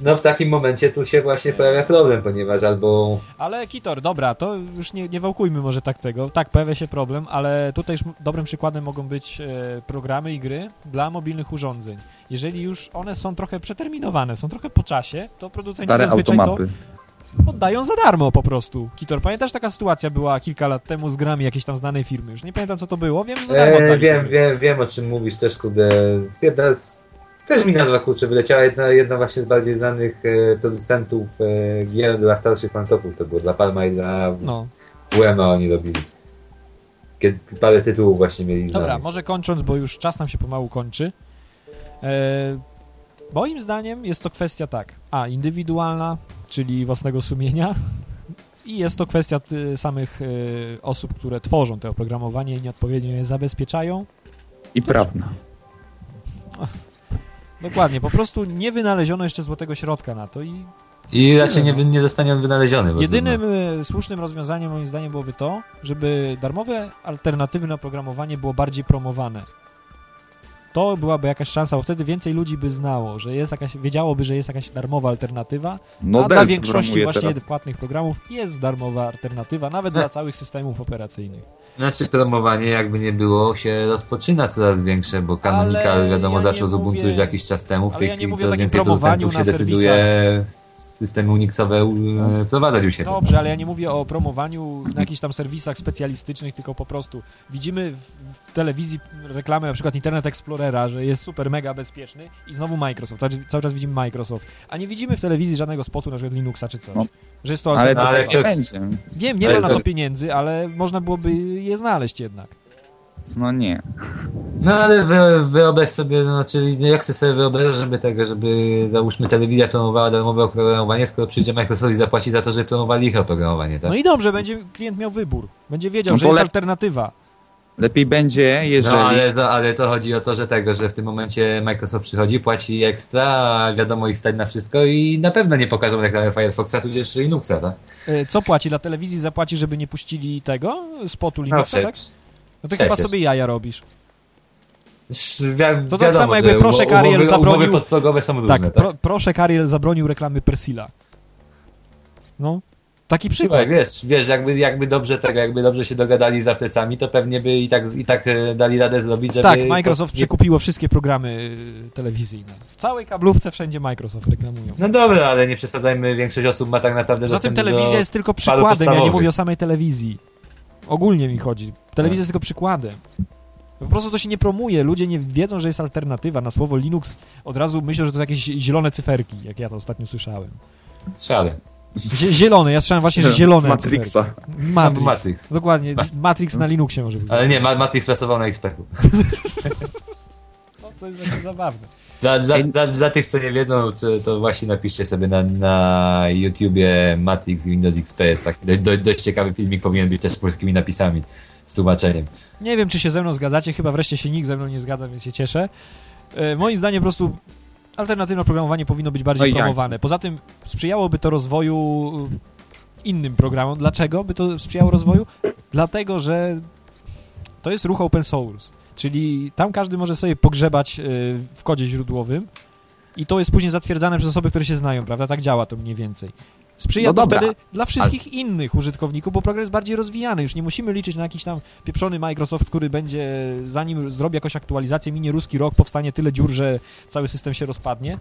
No w takim momencie tu się właśnie pojawia problem, ponieważ albo Ale Kitor, dobra, to już nie, nie wałkujmy może tak tego. Tak, pojawia się problem, ale tutaj już dobrym przykładem mogą być e, programy i gry dla mobilnych urządzeń. Jeżeli już one są trochę przeterminowane, są trochę po czasie, to producenci Stare zazwyczaj automapy. to oddają za darmo po prostu. Kitor, pamiętasz taka sytuacja była kilka lat temu z grami jakiejś tam znanej firmy? Już nie pamiętam co to było, wiem, że za darmo e, wiem, wiem, wiem o czym mówisz też, kurde. z- Jedna z, też mi nazwa kurczę wyleciała, jedna, jedna właśnie z bardziej znanych e, producentów e, gier dla starszych fantopów, to było dla Palma i dla No. WM oni robili. Kiedy parę tytułów właśnie mieli Dobra, znanych. może kończąc, bo już czas nam się pomału kończy. E, moim zdaniem jest to kwestia tak, a indywidualna, czyli własnego sumienia i jest to kwestia ty, samych e, osób, które tworzą to oprogramowanie i nieodpowiednio je zabezpieczają. I prawna. Dokładnie, po prostu nie wynaleziono jeszcze złotego środka na to i I raczej nie, nie zostanie on wynaleziony. jedynym e, słusznym rozwiązaniem moim zdaniem byłoby to, żeby darmowe alternatywy na oprogramowanie było bardziej promowane. To byłaby jakaś szansa, bo wtedy więcej ludzi by znało, że jest jakaś, wiedziałoby, że jest jakaś darmowa alternatywa, No a dla większości właśnie teraz. płatnych programów jest darmowa alternatywa, nawet Tak. dla całych systemów operacyjnych. Znaczy promowanie jakby nie było się rozpoczyna coraz większe, bo Canonical Ale wiadomo ja zaczął z Ubuntu mówię- już jakiś czas temu. W tej ja chwili coraz więcej producentów się decyduje systemy Unixowe e, wprowadzać u siebie. Dobrze, ale ja nie mówię o promowaniu na jakichś tam serwisach specjalistycznych, tylko po prostu widzimy w, telewizji reklamy na przykład Internet Explorera, że jest super mega bezpieczny i znowu Microsoft, cały, czas widzimy Microsoft, a nie widzimy w telewizji żadnego spotu na przykład Linuxa czy coś. No. Że jest to Ale to ale to- będzie. Wiem, nie ale ma na to pieniędzy, ale można byłoby je znaleźć jednak. No nie. No ale wy, wyobraź sobie, no, znaczy jak chcę sobie wyobrażać, żeby tego, żeby załóżmy telewizja promowała darmowe oprogramowanie, skoro przyjdzie Microsoft i zapłaci za to, żeby promowali ich oprogramowanie, tak? No i dobrze, będzie klient miał wybór. Będzie wiedział, No że jest alternatywa. Lepiej będzie, jeżeli... No ale, za, ale to chodzi o to, że tego, że w tym momencie Microsoft przychodzi, płaci ekstra, a wiadomo ich stać na wszystko i na pewno nie pokażą reklamy Firefoxa tudzież Linuxa, tak? E, Co płaci? Dla telewizji zapłaci, żeby nie puścili tego spotu No, Linuxa, tak? No to przecież. chyba sobie jaja robisz. Wi- To tak wiadomo, samo jakby Proszek umo- Ariel zabronił- Umowy podprogowe są różne, Tak, tak? pro, proszę Kariel zabronił reklamy Persila. No, taki przykład. Słuchaj, wiesz, wiesz jakby, jakby dobrze tego, jakby dobrze się dogadali za plecami, to pewnie by i tak, i tak e, dali radę zrobić, żeby... Tak, Microsoft to przekupiło wszystkie programy y, telewizyjne. W całej kablówce wszędzie Microsoft reklamują. No dobra, ale nie przesadzajmy, większość osób ma tak naprawdę dostęp telewizja do... jest tylko przykładem, ja nie mówię o samej telewizji. Ogólnie mi chodzi. Telewizja Tak. jest tylko przykładem. Po prostu to się nie promuje, ludzie nie wiedzą, że jest alternatywa. Na słowo Linux od razu myślą, że to jakieś zielone cyferki, jak ja to ostatnio słyszałem. Szale. Zie- Zielone, ja słyszałem właśnie, że zielone Z Matrixa. Matrix. Matrix. Dokładnie, Matrix na Linuxie może być. Ale nie, Ma- Matrix pracował na XP-u. No, to jest właśnie zabawne. Dla, dla, dla, dla tych, co nie wiedzą, to, to właśnie napiszcie sobie na, na YouTubie Matrix i Windows XP. Jest tak, do, do, dość ciekawy filmik, powinien być też z polskimi napisami, z tłumaczeniem. Nie wiem, czy się ze mną zgadzacie, chyba wreszcie się nikt ze mną nie zgadza, więc się cieszę. E, moim zdaniem po prostu alternatywne programowanie powinno być bardziej No i jak? promowane. Poza tym sprzyjałoby to rozwoju y, innym programom. Dlaczego by to sprzyjało rozwoju? Dlatego, że to jest ruch open source, czyli tam każdy może sobie pogrzebać y, w kodzie źródłowym i to jest później zatwierdzane przez osoby, które się znają, prawda? Tak działa to mniej więcej. Sprzyja No to wtedy dla wszystkich innych użytkowników, bo program jest bardziej rozwijany. Już nie musimy liczyć na jakiś tam pieprzony Microsoft, który będzie, zanim zrobi jakąś aktualizację, minie ruski rok, powstanie tyle dziur, że cały system się rozpadnie.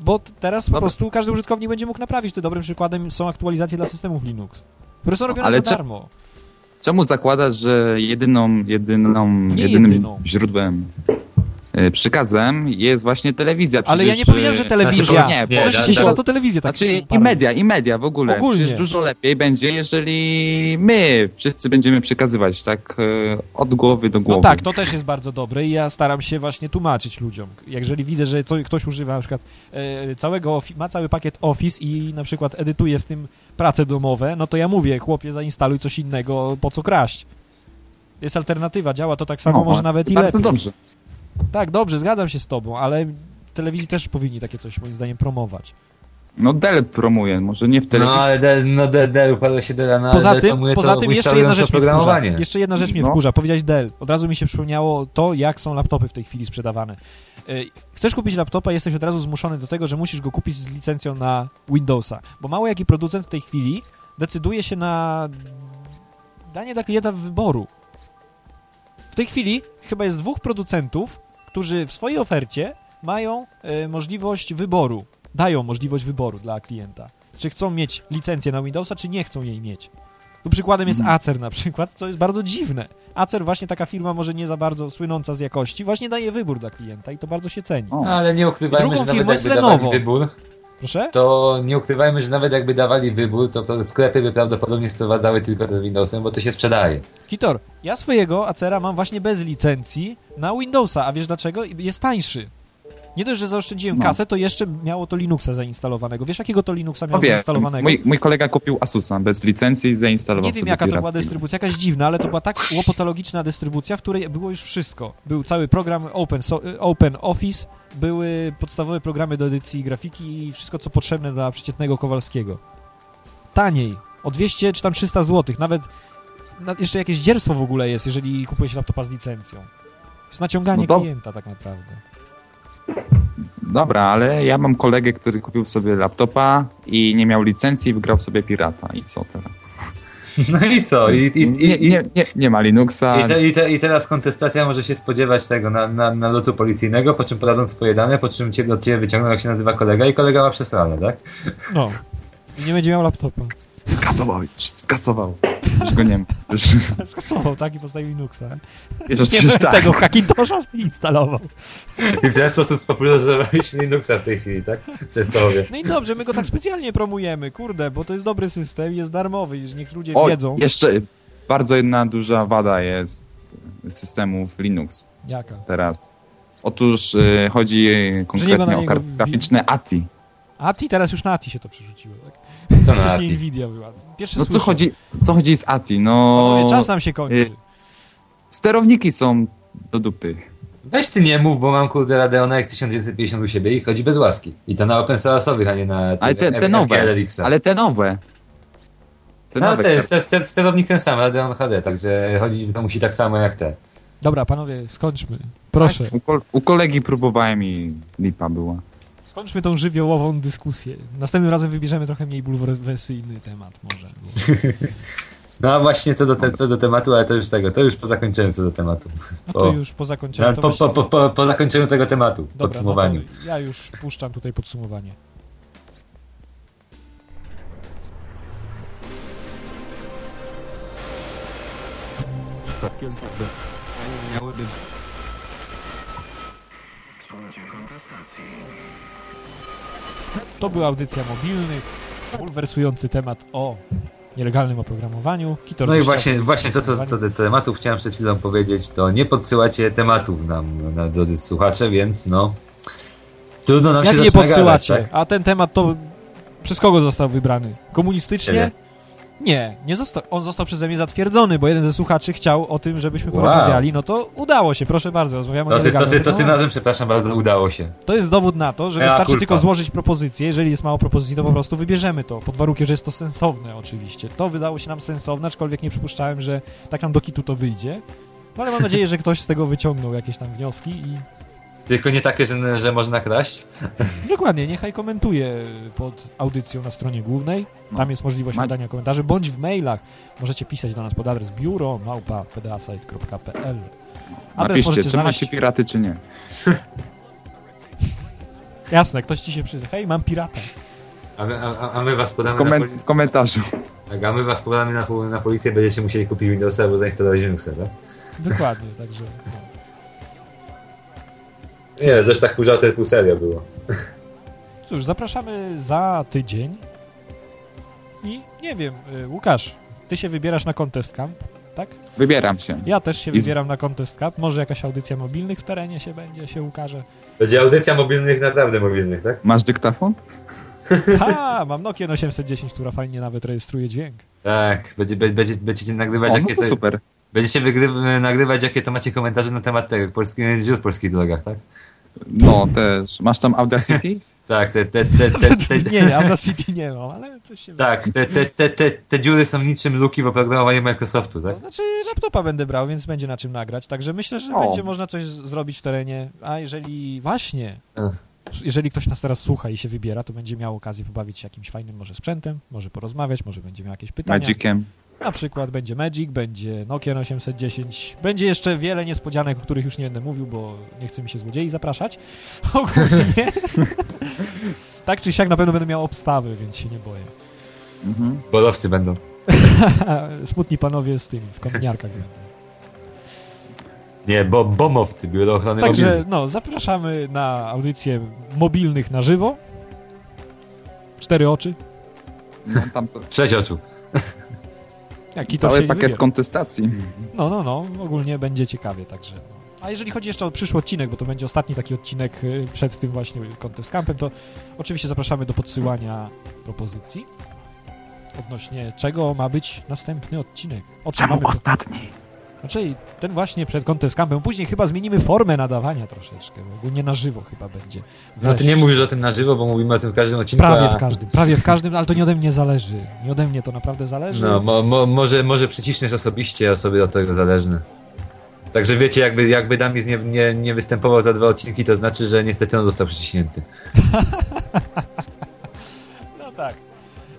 Bo teraz po Dobra. prostu każdy użytkownik będzie mógł naprawić. To dobrym przykładem są aktualizacje dla systemów Linux, które są robione ale za darmo. Czemu zakładasz, że jedyną, jedyną, Nie jedynym jedyną. źródłem, e, przykazem jest właśnie telewizja? Ale ja nie Przecież, powiedziałem, że e, telewizja. Znaczy, nie, Nie, da- na to telewizję tak Znaczy i media, i media w ogóle. Ogólnie. Przecież dużo lepiej będzie, jeżeli my wszyscy będziemy przekazywać tak e, od głowy do No głowy. tak, to też jest bardzo dobre i ja staram się właśnie tłumaczyć ludziom. Jeżeli widzę, że co, ktoś używa na przykład całego, ma cały pakiet Office i na przykład edytuje w tym prace domowe, no to ja mówię, chłopie, zainstaluj coś innego, po co kraść? Jest alternatywa, działa to tak samo, No, może nawet i Bardzo lepiej. dobrze. Tak, dobrze, zgadzam się z tobą, ale telewizji też powinni takie coś moim zdaniem promować. No Dell promuje, może nie w No telewizji. ale Dell, no Dell, Dell upadło się Dell, no Poza Dell tym, promuje poza to tym jeszcze jedna rzecz mnie wkurza. Jeszcze jedna rzecz mnie No. wkurza. Powiedziałeś Dell. Od razu mi się przypomniało to, jak są laptopy w tej chwili sprzedawane. Yy, Chcesz kupić laptopa, jesteś od razu zmuszony do tego, że musisz go kupić z licencją na Windowsa. Bo mało jaki producent w tej chwili decyduje się na danie dla klienta wyboru. W tej chwili chyba jest dwóch producentów, którzy w swojej ofercie mają e, możliwość wyboru. Dają możliwość wyboru dla klienta. Czy chcą mieć licencję na Windowsa, czy nie chcą jej mieć. Tu przykładem jest Mhm. Acer na przykład, co jest bardzo dziwne. Acer właśnie taka firma, może nie za bardzo słynąca z jakości, właśnie daje wybór dla klienta i to bardzo się ceni. O. No, ale nie ukrywajmy, Drugą że nawet firmą jest jakby Lenovo. dawali wybór, Proszę? to nie ukrywajmy, że nawet jakby dawali wybór, to sklepy by prawdopodobnie sprowadzały tylko te Windowsem, bo to się sprzedaje. Kitor, ja swojego Acera mam właśnie bez licencji na Windowsa, a wiesz dlaczego? Jest tańszy. Nie dość, że zaoszczędziłem No. kasę, to jeszcze miało to Linuxa zainstalowanego. Wiesz, jakiego to Linuxa miało wie, zainstalowanego? mój, mój kolega kupił Asusa bez licencji i zainstalował Nie wiem, jaka to była dystrybucja, jakaś dziwna, ale to była tak łopatologiczna dystrybucja, w której było już wszystko. Był cały program Open, so, open Office, były podstawowe programy do edycji grafiki i wszystko, co potrzebne dla przeciętnego Kowalskiego. Taniej, o 200 czy tam 300 zł, nawet na, jeszcze jakieś dzierstwo w ogóle jest, jeżeli kupuje się laptopa z licencją. To jest naciąganie No klienta tak naprawdę. Dobra, ale ja mam kolegę, który kupił sobie laptopa i nie miał licencji i wygrał sobie pirata. I co teraz? No i co? I, i, i, nie, nie, nie, nie ma Linuxa. i, te, i, te, I teraz kontestacja może się spodziewać tego na, na, na lotu policyjnego, po czym podadzą swoje dane, po czym cię, od ciebie wyciągną, jak się nazywa kolega i kolega ma przesrane, tak? No. I nie będzie miał laptopa. Skasował już, skasował. Już go nie ma. Już, Skasował, tak? I postawił Linuxa. już, Nie będę tak. tego Hackintosha instalował. I w ten sposób spopularyzowaliśmy Linuxa w tej chwili, tak? Częstochowie. No i dobrze, my go tak specjalnie promujemy, kurde, bo to jest dobry system, jest darmowy, już niech ludzie O, wiedzą. jeszcze bardzo jedna duża wada jest systemów Linux Jaka? teraz. Otóż y, chodzi konkretnie o karty graficzne ATI. ATI, teraz już na ATI się to przerzuciło, tak? Co na ATI? Nvidia była. Pierwszy No co chodzi, co chodzi z ATI? No, Panowie, czas nam się kończy. y, sterowniki są do dupy. Weź ty nie mów, bo mam kurde Radeona X1950 u siebie i chodzi bez łaski. I to na open source'owych, a nie na Ale te, te F- nowe, FGLX-a. ale te nowe. Te No to jest ster- sterownik ten sam, Radeon HD, także chodzić to musi tak samo jak te. Dobra, panowie, skończmy. Proszę. U kolegi próbowałem i lipa była. Skończmy tą żywiołową dyskusję. Następnym razem wybierzemy trochę mniej bulwersyjny temat może. Bo... No a właśnie co do, te, co do tematu, ale to już tego, to już po zakończeniu co do tematu. No Po, to już po zakończeniu. no, po, właśnie- po, po, po, po zakończeniu tego tematu, Dobra, podsumowaniu. No ja już puszczam tutaj podsumowanie. To była audycja mobilnych, bulwersujący temat o nielegalnym oprogramowaniu. Kitor No i właśnie, właśnie to, co, co do tematów chciałem przed chwilą powiedzieć, to nie podsyłacie tematów nam, na drodzy słuchacze, więc no... Trudno nam Jak się nie zaczyna podsyłacie? Gadać, tak? A ten temat to przez kogo został wybrany? Komunistycznie? Ciebie. Nie, nie został. On został przeze mnie zatwierdzony, bo jeden ze słuchaczy chciał o tym, żebyśmy Wow. porozmawiali. No to udało się, proszę bardzo, rozmawiamy o To ty, to, ty, to tym programowaniu. razem, przepraszam bardzo, udało się. To jest dowód na to, że wystarczy tylko złożyć propozycję. Jeżeli jest mało propozycji, to po prostu wybierzemy to. Pod warunkiem, że jest to sensowne oczywiście. To wydało się nam sensowne, aczkolwiek nie przypuszczałem, że tak nam do kitu to wyjdzie. No ale mam nadzieję, że ktoś z tego wyciągnął jakieś tam wnioski i Tylko nie takie, że, że można kraść. Dokładnie, niechaj komentuje pod audycją na stronie głównej. No. Tam jest możliwość Ma- nadania komentarzy, bądź w mailach. Możecie pisać do nas pod adres biuro małpa pdasite.pl. Adres Napiszcie, czy znaleźć. macie piraty, czy nie. Jasne, ktoś ci się przyzna. Hej, mam pirata. A my, a, a my was podamy na, komen- w komentarzu. tak, a my was podamy na, po- na policję, będziecie musieli kupić Windowsa albo zainstalować Linuxa, tak? Dokładnie, także. No. Nie, też tak żartem, pół serio było. Cóż, zapraszamy za tydzień. I nie wiem, y, Łukasz, ty się wybierasz na Contest Camp, tak? Wybieram się. Ja też się I wybieram na Contest Camp. Może jakaś audycja mobilnych w terenie się będzie, się ukaże. Będzie audycja mobilnych, naprawdę mobilnych, tak? Masz dyktafon? Ha, mam Nokia 810, która fajnie nawet rejestruje dźwięk. Tak, będzie, będzie, będziecie nagrywać O, no jakie to te, super. Będziecie wygry- nagrywać jakie to macie komentarze na temat tego, polski, dziur w polskich drogach, tak? No, też. Masz tam Audacity? Tak, te, te, te, te, te, te, Nie, Audacity nie mam, ale coś się... tak, te, te, te, te, te dziury są niczym luki w oprogramowaniu Microsoftu, tak? To znaczy laptopa będę brał, więc będzie na czym nagrać, także myślę, że O. będzie można coś zrobić w terenie, a jeżeli właśnie, Ech. jeżeli ktoś nas teraz słucha i się wybiera, to będzie miał okazję pobawić się jakimś fajnym może sprzętem, może porozmawiać, może będzie miał jakieś pytania. Magiciem. Na przykład będzie Magic, będzie Nokia 810, będzie jeszcze wiele niespodzianek, o których już nie będę mówił, bo nie chce mi się złodziei zapraszać. Ogólnie. tak czy siak na pewno będę miał obstawy, więc się nie boję. Mhm. Bolowcy będą. Smutni panowie z tymi, w kominiarkach będą. Nie, bo bomowcy, biuro ochrony Także mobilnej. no, zapraszamy na audycję mobilnych na żywo. Cztery oczy. No, tam Sześć oczu. Jaki cały pakiet wybiera. kontestacji. No, no, no, ogólnie będzie ciekawie, także. A jeżeli chodzi jeszcze o przyszły odcinek, bo to będzie ostatni taki odcinek y, przed tym właśnie Contest Campem, to oczywiście zapraszamy do podsyłania propozycji odnośnie czego ma być następny odcinek. O czym mamy... ostatni? Znaczy ten właśnie przed Contest Campem. Później chyba zmienimy formę nadawania troszeczkę, ogólnie na żywo chyba będzie. No ty nie mówisz o tym na żywo, bo mówimy o tym w każdym odcinku. Prawie a- w każdym, prawie w każdym, ale to nie ode mnie zależy. Nie ode mnie to naprawdę zależy. No, mo, mo, może, może przyciśniesz osobiście osoby od tego zależne. Także wiecie, jakby, jakby Damis nie, nie, nie występował za dwa odcinki, to znaczy, że niestety on został przyciśnięty.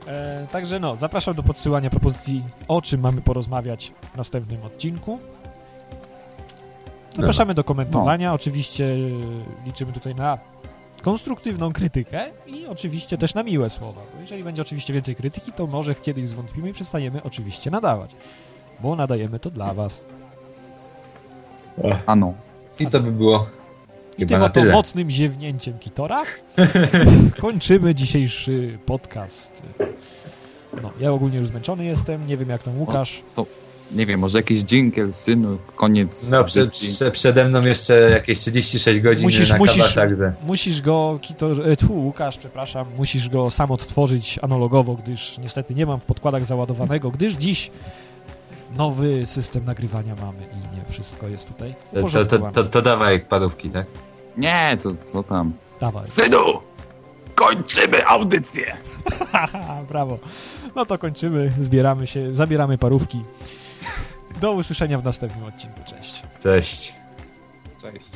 No. E, także no, zapraszam do podsyłania propozycji, o czym mamy porozmawiać w następnym odcinku. Zapraszamy do komentowania. Oczywiście e, liczymy tutaj na konstruktywną krytykę i oczywiście też na miłe słowa. Bo jeżeli będzie oczywiście więcej krytyki, to może kiedyś zwątpimy i przestaniemy oczywiście nadawać. Bo nadajemy to dla was. Ano. I to by było I chyba tym oto tyle. mocnym ziewnięciem Kitora kończymy dzisiejszy podcast. No, ja ogólnie już zmęczony jestem, nie wiem jak tam Łukasz. Nie wiem, może jakiś dżingiel, synu, koniec No, prze, audycji. prze, przede mną jeszcze jakieś 36 godzin Musisz- na musisz-. Musisz go, Kitor, e, tu Łukasz, przepraszam, musisz go sam odtworzyć analogowo, gdyż niestety nie mam w podkładach załadowanego, gdyż dziś nowy system nagrywania mamy i nie wszystko jest tutaj To, to, to, to, to dawaj parówki, tak? Nie, to co tam? Dawaj. Synu! Kończymy audycję! Haha, brawo. No to kończymy, zbieramy się, zabieramy parówki. Do usłyszenia w następnym odcinku. Cześć. Cześć. Cześć.